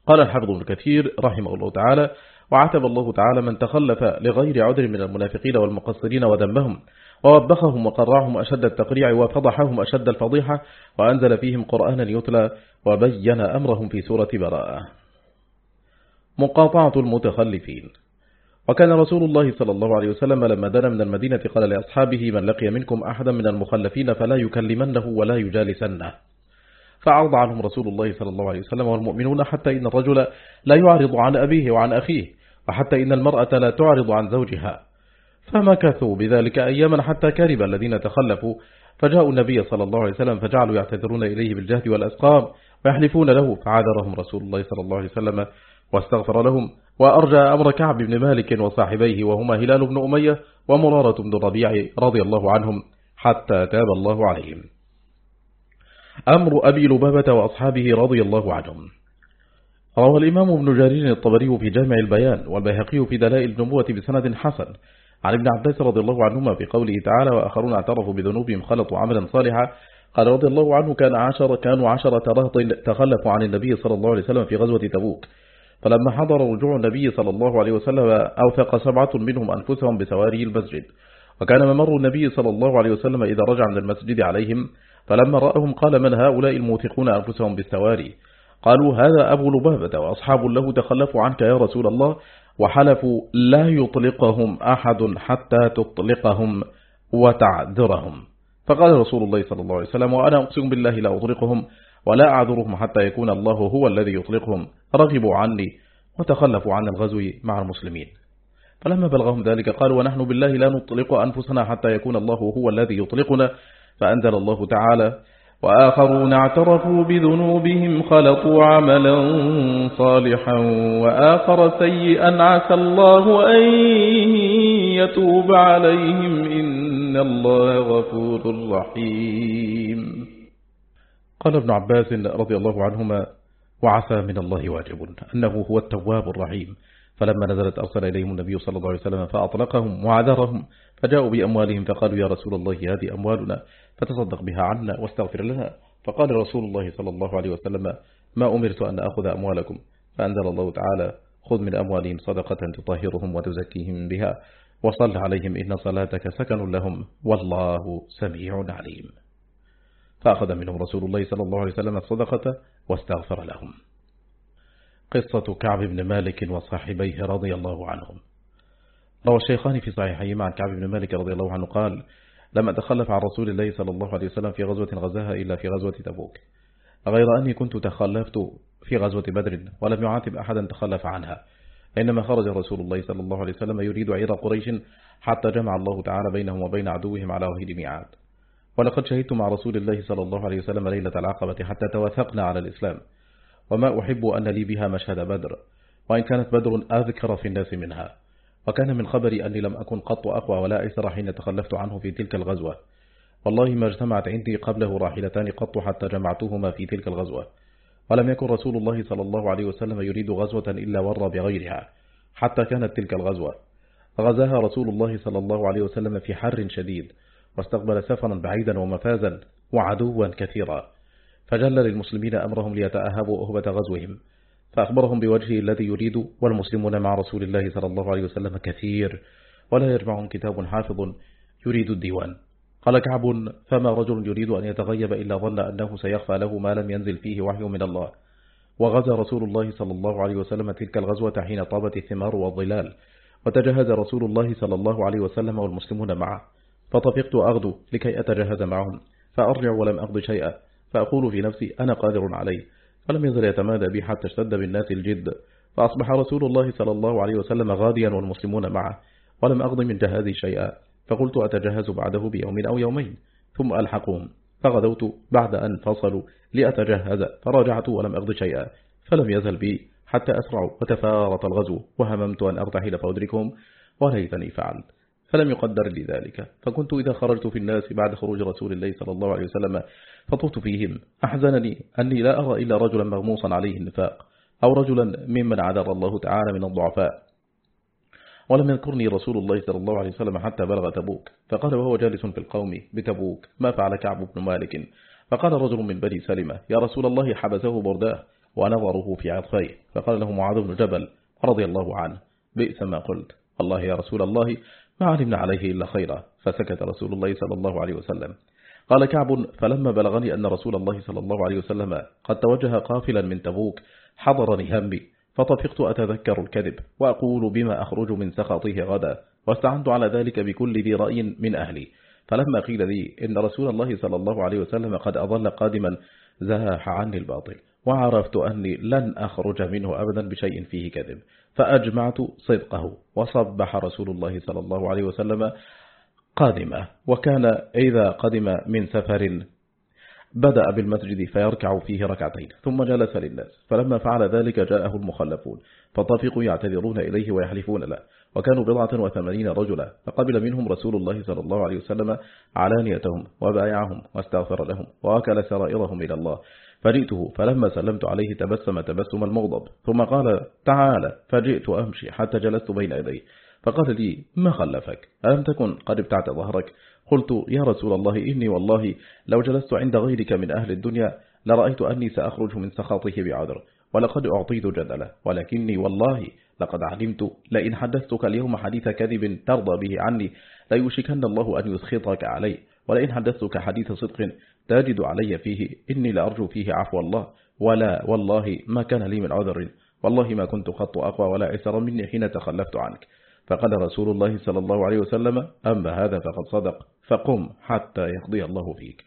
قال الحفظ الكثير رحمه الله تعالى وعتب الله تعالى من تخلف لغير عذر من المنافقين والمقصرين وذنبهم ووبخهم وقرعهم أشد التقريع وفضحهم أشد الفضيحة وأنزل فيهم قرآنا يتلى وبين أمرهم في سورة براءة. مقاطعة المتخلفين. وكان رسول الله صلى الله عليه وسلم لما دنا من المدينة قال لأصحابه من لقي منكم أحدا من المخلفين فلا يكلمنه ولا يجالسنه. فعرض عنهم رسول الله صلى الله عليه وسلم والمؤمنون حتى إن الرجل لا يعرض عن أبيه وعن أخيه. وحتى إن المرأة لا تعرض عن زوجها. فمكثوا بذلك أياما حتى كارب الذين تخلفوا فجاءوا النبي صلى الله عليه وسلم فجعلوا يعتذرون إليه بالجهد والأسقام ويحلفون له فعادرهم رسول الله صلى الله عليه وسلم واستغفر لهم وأرجى أمر كعب بن مالك وصاحبيه وهما هلال بن أمية ومرارة بن الربيع رضي الله عنهم حتى تاب الله عليهم. أمر أبي لبابة وأصحابه رضي الله عنهم. روى الإمام ابن جارين الطبري في جامع البيان والبيهقي في دلائل النبوة بسند حسن. عن ابن عباس رضي الله عنهما في قوله تعالى وآخرون اعترفوا بذنوبهم خلطوا عملا صالحا. قال رضي الله عنه كان عشر كانوا عشرة رهط تخلفوا عن النبي صلى الله عليه وسلم في غزوة تبوك. فلما حضر رجوع النبي صلى الله عليه وسلم أوثق سبعة منهم أنفسهم بسواري المسجد. وكان ممر النبي صلى الله عليه وسلم إذا رجع من المسجد عليهم فلما رأهم قال من هؤلاء الموثقون أنفسهم بالسواري؟ قالوا هذا أبو لبابة وأصحاب له تخلفوا عنك يا رسول الله وحلفوا لا يطلقهم أحد حتى تطلقهم وتعذرهم. فقال رسول الله صلى الله عليه وسلم وأنا أقسم بالله لا أطلقهم ولا أعذرهم حتى يكون الله هو الذي يطلقهم. رغبوا عني وتخلفوا عن الغزو مع المسلمين. فلما بلغهم ذلك قالوا ونحن بالله لا نطلق أنفسنا حتى يكون الله هو الذي يطلقنا. فأنزل الله تعالى وآخرون اعترفوا بذنوبهم خلطوا عملا صالحا وآخر سيئا عسى الله أن يتوب عليهم إن الله غفور رحيم. قال ابن عباس رضي الله عنهما وعسى من الله واجب أنه هو التواب الرحيم. فلما نزلت أرسل إليهم النبي صلى الله عليه وسلم فأطلقهم وعذرهم فجاءوا بأموالهم فقالوا يا رسول الله هذه أموالنا. فتصدق بها عنا واستغفر لنا فقال رسول الله صلى الله عليه وسلم ما أمرت أن أخذ أموالكم. فأنزل الله تعالى خذ من أموالهم صدقة تطهرهم وتزكيهم بها وصل عليهم إن صلاتك سكن لهم والله سميع عليم. فأخذ منهم رسول الله صلى الله عليه وسلم الصدقة واستغفر لهم. قصة كعب بن مالك وصاحبيه رضي الله عنهم. روى الشيخان في صحيحهما عن كعب بن مالك رضي الله عنه قال لم أتخلف عن رسول الله صلى الله عليه وسلم في غزوة غزاها إلا في غزوة تبوك. غير أني كنت تخلفت في غزوة بدر ولم يعاتب أحدا تخلف عنها. إنما خرج رسول الله صلى الله عليه وسلم يريد عير قريش حتى جمع الله تعالى بينهم وبين عدوهم على وهيد ميعاد. ولقد شهدت مع رسول الله صلى الله عليه وسلم ليلة العقبة حتى توثقنا على الإسلام. وما أحب أن لي بها مشهد بدر. وإن كانت بدر أذكر في الناس منها. وكان من خبري أني لم أكن قط أقوى ولا أيسر حين تخلفت عنه في تلك الغزوة. والله ما اجتمعت عندي قبله راحلتان قط حتى جمعتهما في تلك الغزوة. ولم يكن رسول الله صلى الله عليه وسلم يريد غزوة إلا ور بغيرها حتى كانت تلك الغزوة. غزاها رسول الله صلى الله عليه وسلم في حر شديد واستقبل سفرا بعيدا ومفازا وعدوا كثيرا. فجل للمسلمين أمرهم ليتأهبوا أهبة غزوهم. فأخبرهم بوجهه الذي يريد والمسلمون مع رسول الله صلى الله عليه وسلم كثير ولا يجمعهم كتاب حافظ يريد الديوان. قال كعب فما رجل يريد أن يتغيب إلا ظن أنه سيخفى له ما لم ينزل فيه وحي من الله. وغزا رسول الله صلى الله عليه وسلم تلك الغزوة حين طابت الثمار والظلال وتجهز رسول الله صلى الله عليه وسلم والمسلمون معه. فطفقت أغدو لكي أتجهز معهم فأرجع ولم أغض شيئا فأقول في نفسي أنا قادر عليه. فلم يزل يتمادى بي حتى اشتد بالناس الجد. فأصبح رسول الله صلى الله عليه وسلم غاديا والمسلمون معه ولم أغض من جهازي شيئا. فقلت أتجهز بعده بيوم أو يومين ثم ألحقهم. فغدوت بعد أن فصلوا لأتجهز فرجعت ولم أغض شيئا. فلم يزل بي حتى أسرعوا وتفارط الغزو وهممت أن أرتحل فأدركهم وليتني فعلت. فلم يقدر لي ذلك. فكنت إذا خرجت في الناس بعد خروج رسول الله صلى الله عليه وسلم فطفت فيهم. أحزنني أني لا أرى إلا رجلا مغموصا عليه النفاق أو رجلا ممن عذر الله تعالى من الضعفاء. ولم يذكرني رسول الله صلى الله عليه وسلم حتى بلغ تبوك. فقال وهو جالس في القوم بتبوك ما فعل كعب بن مالك؟ فقال رجل من بني سلمة يا رسول الله حبسه برداه ونظره في عطفيه. فقال له معاذ بن جبل رضي الله عنه بئس ما قلت. الله يا رسول الله ما علمنا عليه إلا خيرا فسكت رسول الله صلى الله عليه وسلم. قال كعب فلما بلغني أن رسول الله صلى الله عليه وسلم قد توجه قافلا من تبوك حضرني همي فطفقت أتذكر الكذب وأقول بما أخرج من سخطه غدا واستعنت على ذلك بكل ذي رأي من أهلي. فلما قيل لي إن رسول الله صلى الله عليه وسلم قد أظل قادما زاح عني الباطل. وعرفت أني لن أخرج منه أبدا بشيء فيه كذب فأجمعت صدقه وصبح رسول الله صلى الله عليه وسلم قادمة وكان إذا قدم من سفر بدأ بالمسجد فيركع فيه ركعتين ثم جلس للناس فلما فعل ذلك جاءه المخلفون فطفقوا يعتذرون إليه ويحلفون له وكانوا بضعة وثمانين رجلا فقبل منهم رسول الله صلى الله عليه وسلم علانيتهم وبايعهم واستغفر لهم وأكل سرائرهم إلى الله فجئته فلما سلمت عليه تبسم تبسم المغضب ثم قال تعال فجئت أمشي حتى جلست بين يديه. فقال لي ما خلفك؟ ألم تكن قد ابتعت ظهرك؟ قلت يا رسول الله إني والله لو جلست عند غيرك من أهل الدنيا لرأيت أني سأخرج من سخاطه بعذر ولقد أعطيت جدله ولكني والله لقد علمت لئن حدثتك اليوم حديث كذب ترضى به عني ليوشكن الله أن يسخطك عليه ولئن حدثتك حديث صدق تجد علي فيه إني لأرجو فيه عفو الله ولا والله ما كان لي من عذر والله ما كنت خط أقوى ولا عسر مني حين تخلفت عنك. فقال رسول الله صلى الله عليه وسلم أما هذا فقد صدق فقم حتى يقضي الله فيك.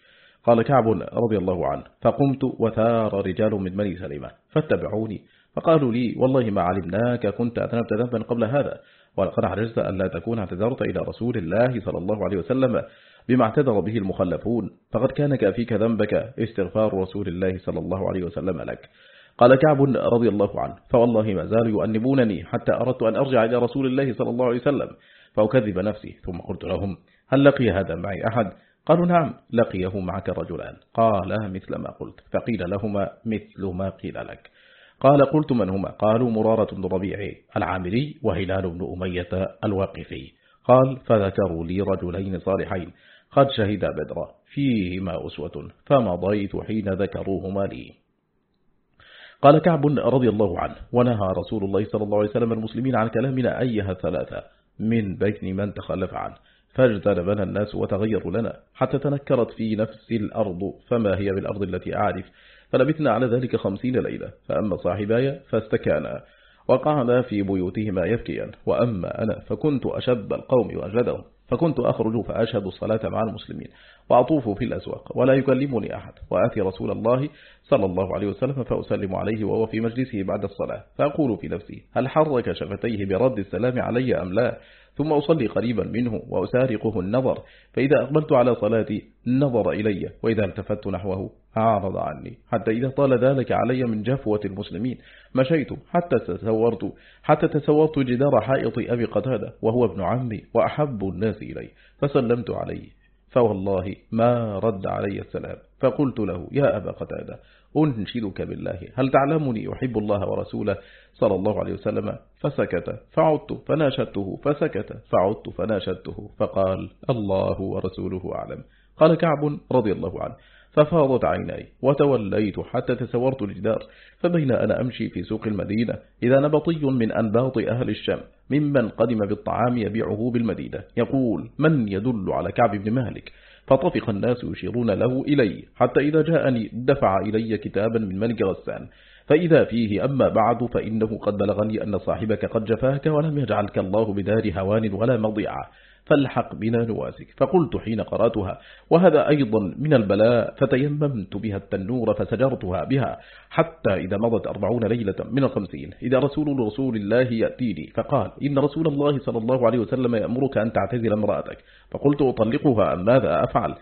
قال كعب رضي الله عنه فقمت وثار رجال من بني سلمة فاتبعوني فقالوا لي والله ما علمناك كنت أذنبت ذنبا قبل هذا ولقد عجزت أن لا تكون اعتذرت إلى رسول الله صلى الله عليه وسلم بما اعتذر به المخلفون. فقد كان كافيك ذنبك استغفار رسول الله صلى الله عليه وسلم لك. قال كعب رضي الله عنه فوالله ما زالوا يؤنبونني حتى أردت أن أرجع إلى رسول الله صلى الله عليه وسلم فأكذب نفسي ثم قلت لهم هل لقي هذا معي أحد؟ قالوا نعم لقيه معك رجلان. قالا مثل ما قلت. فقيل لهما مثل ما قيل لك. قال قلت من هما؟ قالوا مرارة بن ربيع العامري وهلال بن أمية الواقفي. قال فذكروا لي رجلين صالحين. قد شهد بدرا فيهما أسوة فمضيت حين ذكروهما لي. قال كعب رضي الله عنه ونهى رسول الله صلى الله عليه وسلم المسلمين عن كلامنا أيها ثلاثة من بين من تخلف عنه فاجتنبنا الناس وتغيروا لنا حتى تنكرت في نفس الأرض فما هي بالأرض التي أعرف؟ فلبثنا على ذلك خمسين ليلة فأما صاحباي فاستكانا وقعنا في بيوتهما يبكيا وأما أنا فكنت أشب القوم وأجلدهم فكنت أخرج فأشهد الصلاة مع المسلمين وأطوف في الأسواق ولا يكلمني أحد وآتي رسول الله صلى الله عليه وسلم فأسلم عليه وهو في مجلسه بعد الصلاة فأقول في نفسي هل حرك شفتيه برد السلام علي أم لا ثم أصلي قريبا منه وأسارقه النظر فإذا أقبلت على صلاتي نظر إلي وإذا التفت نحوه أعرض عني حتى إذا طال ذلك علي من جفوة المسلمين. مشيت حتى تسورت حتى تسورت جدار حائط أبي قتادة وهو ابن عمي وأحب الناس إلي فسلمت عليه فوالله ما رد علي السلام فقلت له يا أبا قتادة أنشدك بالله. هل تعلمني أحب الله ورسوله صلى الله عليه وسلم؟ فسكت. فعدت. فناشدته. فسكت. فعدت. فناشدته. فقال الله ورسوله أعلم. قال كعب رضي الله عنه. ففاضت عيناي وتوليت حتى تسورت الجدار. فبين أنا أمشي في سوق المدينة إذا نبطي من أنباط أهل الشام ممن قدم بالطعام يبيعه بالمدينة. يقول من يدل على كعب بن مالك؟ فطفق الناس يشيرون له إلي حتى إذا جاءني دفع إلي كتابا من ملك غسان. فإذا فيه أما بعد فإنه قد بلغني أن صاحبك قد جفاك ولم يجعلك الله بدار هوان ولا مضيعة. فالحق بنا نواسك فقلت حين قرأتها وهذا أيضا من البلاء فتيممت بها التنور فسجرتها بها حتى إذا مضت أربعون ليلة من الخمسين. إذا رسول رسول الله يأتيني فقال إن رسول الله صلى الله عليه وسلم يأمرك أن تعتزل امرأتك. فقلت أطلقها أم ماذا أفعل؟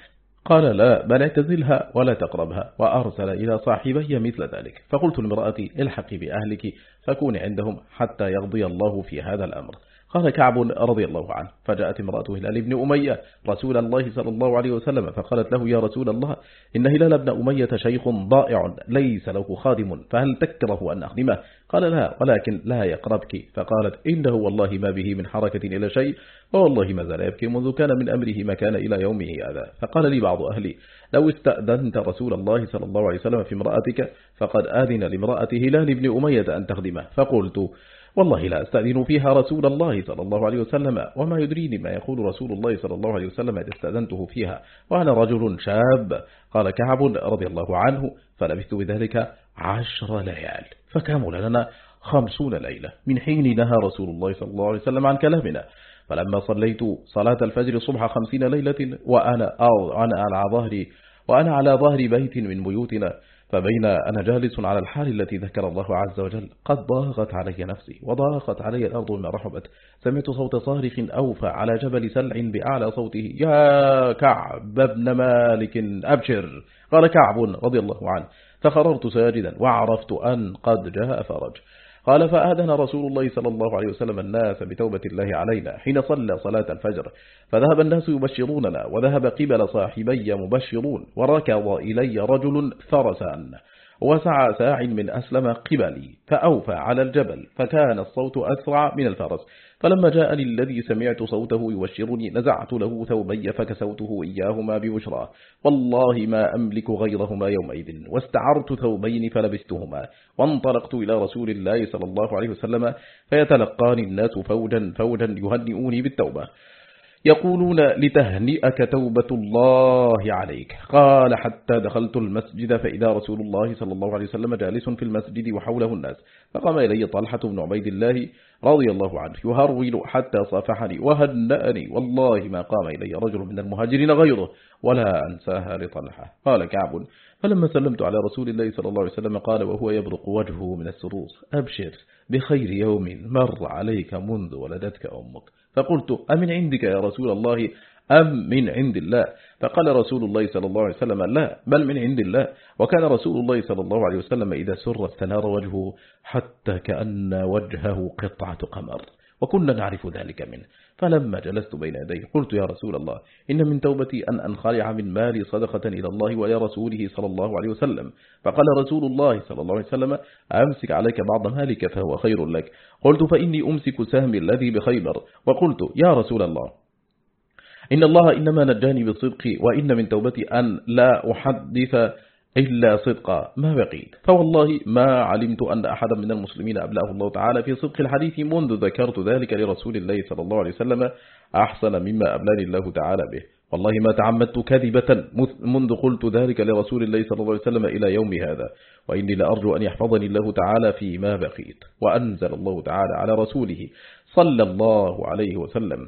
قال لا بل اعتزلها ولا تقربها وأرسل إلى صاحبي مثل ذلك. فقلت لامرأتي الحقي بأهلك فكوني عندهم حتى يقضي الله في هذا الأمر. قال كعب رضي الله عنه فجاءت امرأة هلال بن أمية رسول الله صلى الله عليه وسلم فقالت له يا رسول الله إن هلال بن أمية شيخ ضائع ليس له خادم فهل تكره أن أخدمه قال لا ولكن لا يقربك فقالت إنه والله ما به من حركة إلى شيء ووالله ما زال يبكي منذ كان من أمره ما كان إلى يومه هذا فقال لي بعض أهلي لو استأذنت رسول الله صلى الله عليه وسلم في امرأتك فقد آذن لامرأة هلال بن أمية أن تخدمه فقلت والله لا أستأذن فيها رسول الله صلى الله عليه وسلم وما يدريني ما يقول رسول الله صلى الله عليه وسلم إذا استأذنته فيها. وأنا رجل شاب قال كعب رضي الله عنه فلبثت بذلك عشر ليال فكامل لنا؟ خمسون ليلة. من حين نهى رسول الله صلى الله عليه وسلم عن كلامنا. فلما صليت صلاة الفجر صبح خمسين ليلة وأنا, أنا على ظهري وأنا على ظهر بيت من بيوتنا فبين أنا جالس على الحال التي ذكر الله عز وجل قد ضاغت علي نفسي وضاقت علي الأرض ما رحبت. سمعت صوت صارخ أوفى على جبل سلع بأعلى صوته. يا كعب بن مالك أبشر قال كعب رضي الله عنه. فخررت ساجدا وعرفت أن قد جاء فرج. قال فآذن رسول الله صلى الله عليه وسلم الناس بتوبة الله علينا حين صلى صلاة الفجر. فذهب الناس يبشروننا وذهب قبل صاحبي مبشرون وركض إلي رجل فرسا وسعى ساع من أسلم قبلي فأوفى على الجبل فكان الصوت أسرع من الفرس. فلما جاءني الذي سمعت صوته يبشرني نزعت له ثوبي فكسوته إياهما ببشرى. والله ما أملك غيرهما يومئذ. واستعرت ثوبين فلبستهما. وانطلقت إلى رسول الله صلى الله عليه وسلم فيتلقاني الناس فوجا فوجا يهنئوني بالتوبة. يقولون لتهنئك توبة الله عليك. قال حتى دخلت المسجد فإذا رسول الله صلى الله عليه وسلم جالس في المسجد وحوله الناس. فقام إلي طلحة بن عبيد الله رضي الله عنه. يهرول حتى صافحني. وهنأني. والله ما قام إلي رجل من المهاجرين غيره. ولا أنساها لطلحة. قال كعب. فلما سلمت على رسول الله صلى الله عليه وسلم قال وهو يبرق وجهه من السرور أبشر بخير يوم مر عليك منذ ولدتك أمك. فقلت أمن عندك يا رسول الله أم من عند الله؟ فقال رسول الله صلى الله عليه وسلم لا بل من عند الله. وكان رسول الله صلى الله عليه وسلم إذا سر استنار وجهه حتى كأن وجهه قطعة قمر وكنا نعرف ذلك منه. فلما جلست بين يديه قلت يا رسول الله إن من توبتي أن أنخلع من مالي صدقة إلى الله وإلى رسوله صلى الله عليه وسلم. فقال رسول الله صلى الله عليه وسلم أمسك عليك بعض مالك فهو خير لك. قلت فإني أمسك سهمي الذي بخيبر. وقلت يا رسول الله إن الله إنما نجاني بالصدق وإن من توبتي أن لا أحدث إلا صدقا. ما بقيت. فوالله ما علمت أن أحدا من المسلمين أبلاه الله تعالى في صدق الحديث منذ ذكرت ذلك لرسول الله صلى الله عليه وسلم أحسن مما أبلاني الله تعالى به. والله ما تعمدت كذبة منذ قلت ذلك لرسول الله صلى الله عليه وسلم إلى يوم هذا. وإني لأرجو أن يحفظني الله تعالى فيما بقيت. وأنزل الله تعالى على رسوله صلى الله عليه وسلم.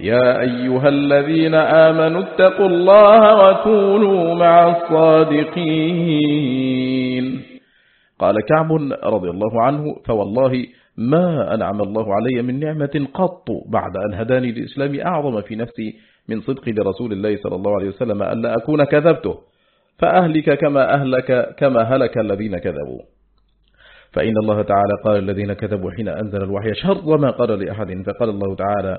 يا أيها الذين آمنوا اتقوا الله وكونوا مع الصادقين. قال كعب رضي الله عنه فوالله ما أنعم الله علي من نعمة قط بعد أن هداني الإسلام أعظم في نفسي من صدق لرسول الله صلى الله عليه وسلم ألا أكون كذبته فأهلك كما أهلك كما هلك الذين كذبوا. فإن الله تعالى قال الذين كذبوا حين أنزل الوحي شر ما قال لأحد فقال الله تعالى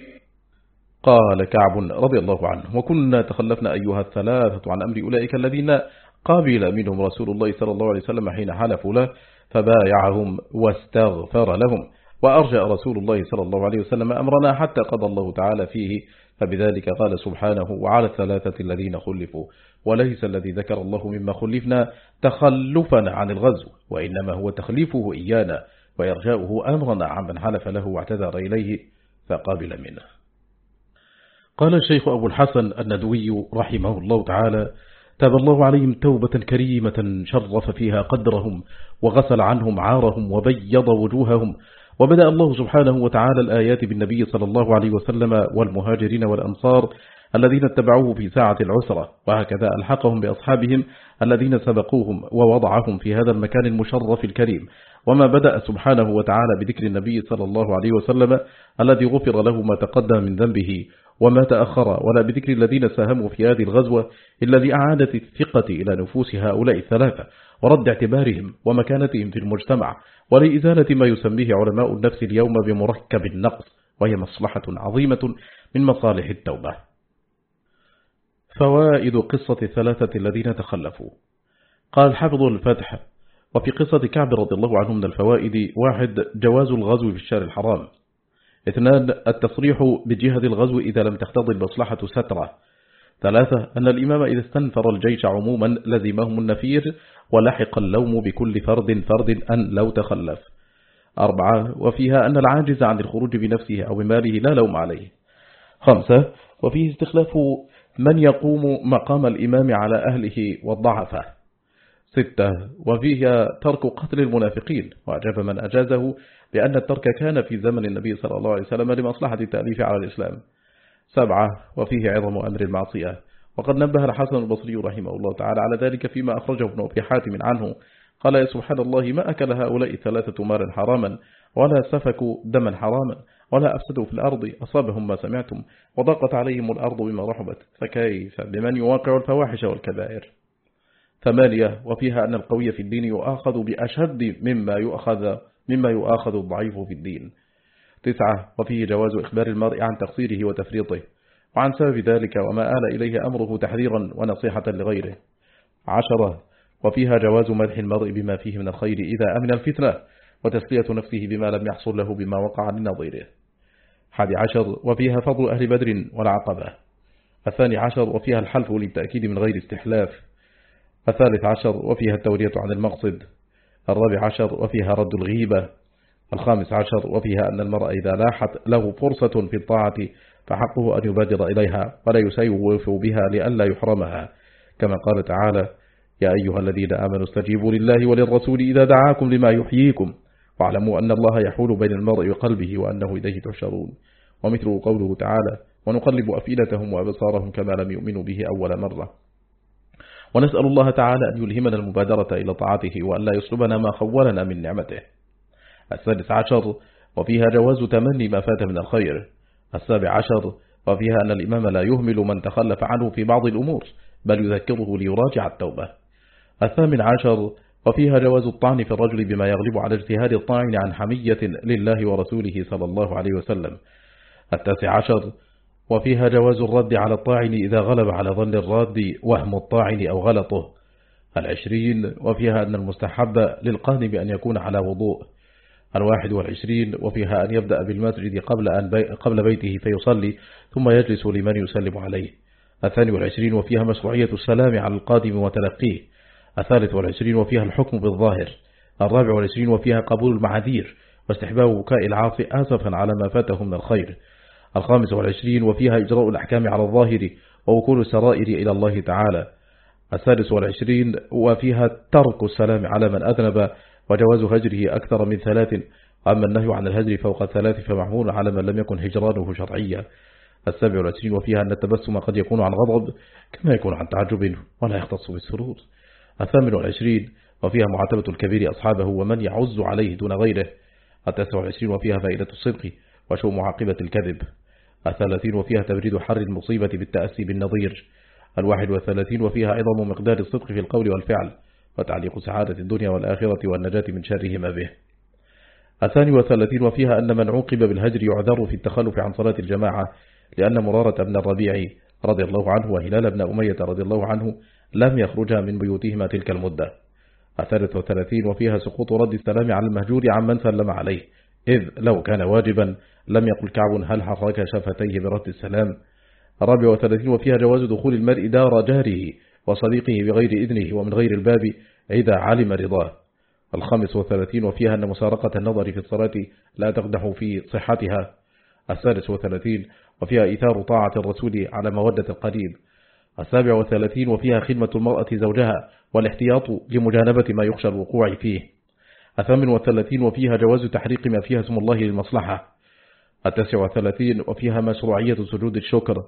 قال كعب رضي الله عنه وكنا تخلفنا أيها الثلاثة عن أمر أولئك الذين قابل منهم رسول الله صلى الله عليه وسلم حين حلفوا له فبايعهم واستغفر لهم وأرجع رسول الله صلى الله عليه وسلم أمرنا حتى قضى الله تعالى فيه فبذلك قال سبحانه وعلى الثلاثة الذين خلفوا وليس الذي ذكر الله مما خلفنا تخلفا عن الغزو وإنما هو تخليفه إيانا وإرجاؤه أمرنا عمن حلف له واعتذر إليه فقابل منه. قال الشيخ أبو الحسن الندوي رحمه الله تعالى تاب الله عليهم توبة كريمة شرف فيها قدرهم وغسل عنهم عارهم وبيض وجوههم وبدأ الله سبحانه وتعالى الآيات بالنبي صلى الله عليه وسلم والمهاجرين والأنصار الذين اتبعوه في ساعة العسرة وهكذا ألحقهم بأصحابهم الذين سبقوهم ووضعهم في هذا المكان المشرف الكريم. وما بدأ سبحانه وتعالى بذكر النبي صلى الله عليه وسلم الذي غفر له ما تقدم من ذنبه وما تأخر ولا بذكر الذين ساهموا في هذه الغزوة الذي أعادت الثقة إلى نفوس هؤلاء الثلاثة ورد اعتبارهم ومكانتهم في المجتمع ولإزالة ما يسميه علماء النفس اليوم بمركب النقص وهي مصلحة عظيمة من مصالح التوبة. فوائد قصة الثلاثة الذين تخلفوا. قال حفظ الفتح وفي قصة كعب رضي الله عنه من الفوائد واحد جواز الغزو في الشهر الحرام. اثنان التصريح بجهة الغزو إذا لم تقتضي المصلحة سترة. ثلاثة أن الإمام إذا استنفر الجيش عموما لزمهم النفير ولحق اللوم بكل فرد فرد أن لو تخلف. أربعة وفيها أن العاجز عن الخروج بنفسه أو بماله لا لوم عليه. خمسة وفيه استخلاف من يقوم مقام الإمام على أهله والضعفة. ستة وفيها ترك قتل المنافقين. وأجاب من أجازه لأن الترك كان في زمن النبي صلى الله عليه وسلم لمصلحة التأليف على الإسلام. سبعة وفيه عظم أمر المعصية. وقد نبه الحسن البصري رحمه الله تعالى على ذلك فيما أخرجه ابن أبي حاتم عنه. قال يا سبحان الله ما أكل هؤلاء الثلاثة مالا حراما؟ ولا سفكوا دما حراما؟ ولا أفسدوا في الأرض؟ أصابهم ما سمعتم. وضاقت عليهم الأرض بما رحبت. فكيف؟ بمن يواقع الفواحش والكبائر؟ ثمانية وفيها أن القوي في الدين يؤاخذ بأشد مما يؤخذ مما يؤاخذ الضعيف في الدين. تسعة وفيه جواز إخبار المرء عن تقصيره وتفريطه. وعن سبب ذلك وما آل إليه أمره تحذيرا ونصيحة لغيره. عشرة وفيها جواز مدح المرء بما فيه من الخير إذا أمن الفتنة وتسلية نفسه بما لم يحصل له بما وقع لنظيره حادي عشر وفيها فضل أهل بدر والعقبة. الثاني عشر وفيها الحلف للتأكيد من غير استحلاف. الثالث عشر وفيها التورية عن المقصد. الرابع عشر وفيها رد الغيبة. الخامس عشر وفيها أن المرأة إذا لاحت له فرصة في الطاعة فحقه أن يبادر إليها ولا يسيوف بها لئلا يحرمها. كما قال تعالى يا أيها الذين آمنوا استجيبوا لله وللرسول إذا دعاكم لما يحييكم. واعلموا أن الله يحول بين المرء وقلبه وأنه إليه تحشرون. ومثل قوله تعالى ونقلب أفئدتهم وأبصارهم كما لم يؤمنوا به أول مرة. ونسأل الله تعالى أن يلهمنا المبادرة إلى طاعته وأن لا يسلبنا ما خولنا من نعمته. السادس عشر وفيها جواز تمني ما فات من الخير. السابع عشر وفيها أن الإمام لا يهمل من تخلف عنه في بعض الأمور بل يذكره ليراجع التوبة. الثامن عشر وفيها جواز الطعن في الرجل بما يغلب على اجتهاد الطاعن عن حمية لله ورسوله صلى الله عليه وسلم. التاسع عشر وفيها جواز الرد على الطاعن إذا غلب على ظن الراد وهم الطاعن أو غلطه. العشرين وفيها أن المستحب للقانب بأن يكون على وضوء. الواحد والعشرين وفيها أن يبدأ بالمسجد قبل, أن بي قبل بيته فيصلي ثم يجلس لمن يسلم عليه. الثاني والعشرين وفيها مشروعية السلام على القادم وتلقيه. الثالث والعشرين وفيها الحكم بالظاهر. الرابع والعشرين وفيها قبول المعاذير واستحباب بكاء العاصي آسفا على ما فاته من الخير. الخامس والعشرين وفيها إجراء الأحكام على الظاهر ووكول السرائر إلى الله تعالى. السادس والعشرين وفيها ترك السلام على من أذنب وجواز هجره أكثر من ثلاث أما النهي عن الهجر فوق الثلاث فمحمول على من لم يكن هجرانه شرعيا. السابع والعشرين وفيها أن التبسم قد يكون عن غضب كما يكون عن تعجب ولا يختص بالسرور. الثامن والعشرين وفيها معاتبة الكبير أصحابه ومن يعز عليه دون غيره. التاسع والعشرين وفيها فائدة الصدق وشوم عاقبة الكذب. الثلاثين وفيها تبريد حر المصيبة بالتأسي بالنظير. الواحد والثلاثين وفيها عظم مقدار الصدق في القول والفعل وتعليق سعادة الدنيا والآخرة والنجاة من شرهما به. الثاني والثلاثين وفيها أن من عوقب بالهجر يعذر في التخلف عن صلاة الجماعة لأن مرارة بن الربيع رضي الله عنه وهلال بن أمية رضي الله عنه لم يخرجا من بيوتهما تلك المدة. الثالث والثلاثين وفيها سقوط رد السلام على المهجور عمن سلم عليه إذ لو كان واجبا لم يقل كعب هل حرك شفتيه برد السلام؟ الرابع والثلاثين وفيها جواز دخول المرء دار جاره وصديقه بغير إذنه ومن غير الباب إذا علم رضاه. الخامس والثلاثين وفيها أن مسارقة النظر في الصلاة لا تقدح في صحتها. السادس والثلاثين وفيها إثار طاعة الرسول على مودة القريب. السابع والثلاثين وفيها خدمة المرأة زوجها والاحتياط لمجانبة ما يخشى الوقوع فيه. الثامن والثلاثين وفيها جواز تحريق ما فيها اسم الله للمصلحة. التاسع والثلاثين وفيها مشروعية سجود الشكر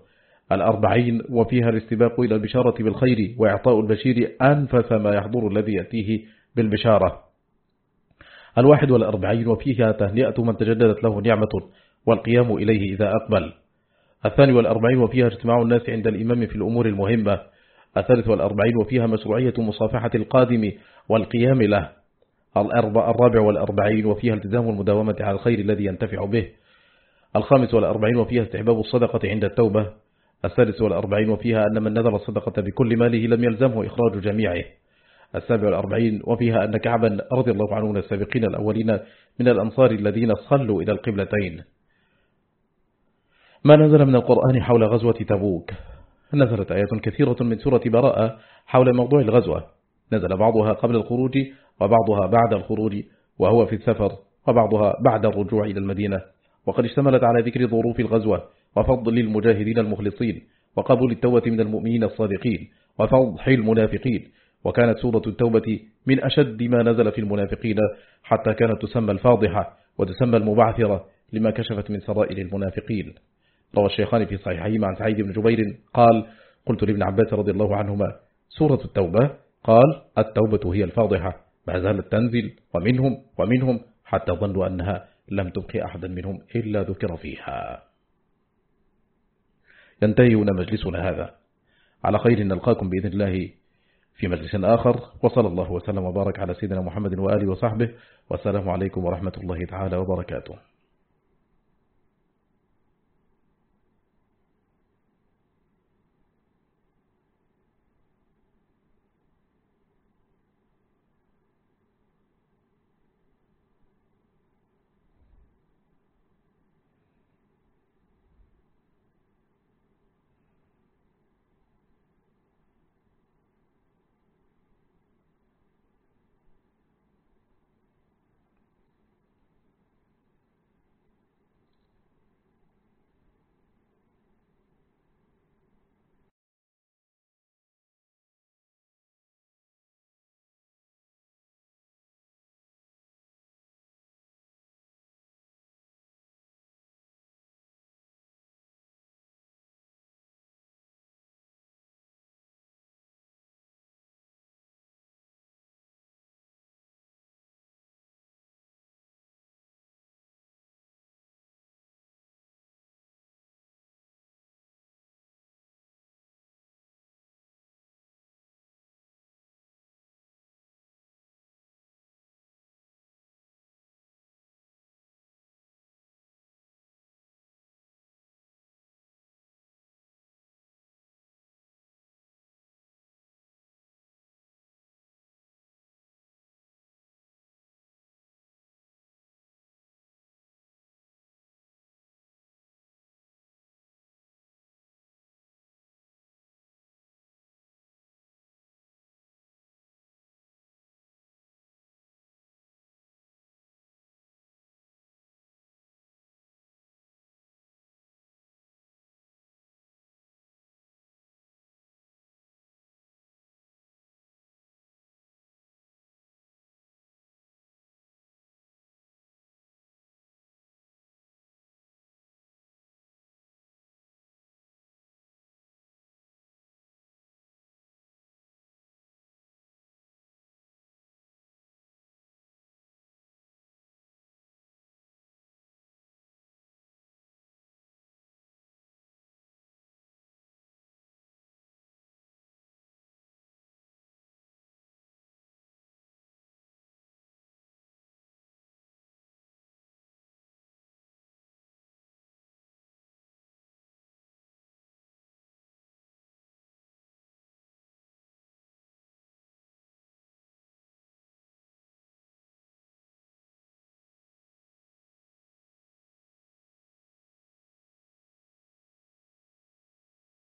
الأربعين وفيها الاستباق إلى البشارة بالخير وإعطاء البشير أنفس ما يحضر الذي يأتيه بالبشارة. الواحد والأربعين وفيها تهنئة من تجددت له نعمة والقيام إليه إذا أقبل. الثاني والأربعين وفيها اجتماع الناس عند الإمام في الأمور المهمة. الثالث والأربعين وفيها مشروعية مصافحة القادم والقيام له. الرابع والأربعين وفيها التزام المداومة على الخير الذي ينتفع به. الخامس والأربعين وفيها استحباب الصدقة عند التوبة. السادس والأربعين وفيها أن من نذر الصدقة بكل ماله لم يلزمه إخراج جميعه. السابع والأربعين وفيها أن كعبا رضي الله عنه من السابقين الأولين من الأنصار الذين صلوا إلى القبلتين. ما نزل من القرآن حول غزوة تبوك. نزلت آيات كثيرة من سورة براءة حول موضوع الغزوة. نزل بعضها قبل الخروج وبعضها بعد الخروج وهو في السفر وبعضها بعد الرجوع إلى المدينة. وقد اشتملت على ذكر ظروف الغزوة وفضل المجاهدين المخلصين وقبول التوبة من المؤمنين الصادقين وفضح المنافقين. وكانت سورة التوبة من أشد ما نزل في المنافقين حتى كانت تسمى الفاضحة وتسمى المبعثرة لما كشفت من سرائر المنافقين. روى الشيخان في صحيحهما عن سعيد بن جبير قال قلت لابن عباس رضي الله عنهما سورة التوبة؟ قال التوبة هي الفاضحة ما زالت تنزل ومنهم ومنهم حتى ظنوا أنها لم تبقي أحدا منهم إلا ذكر فيها. ينتهي هنا مجلسنا هذا. على خير نلقاكم بإذن الله في مجلس آخر. وصلى الله وسلم وبارك على سيدنا محمد وآله وصحبه. والسلام عليكم ورحمة الله تعالى وبركاته.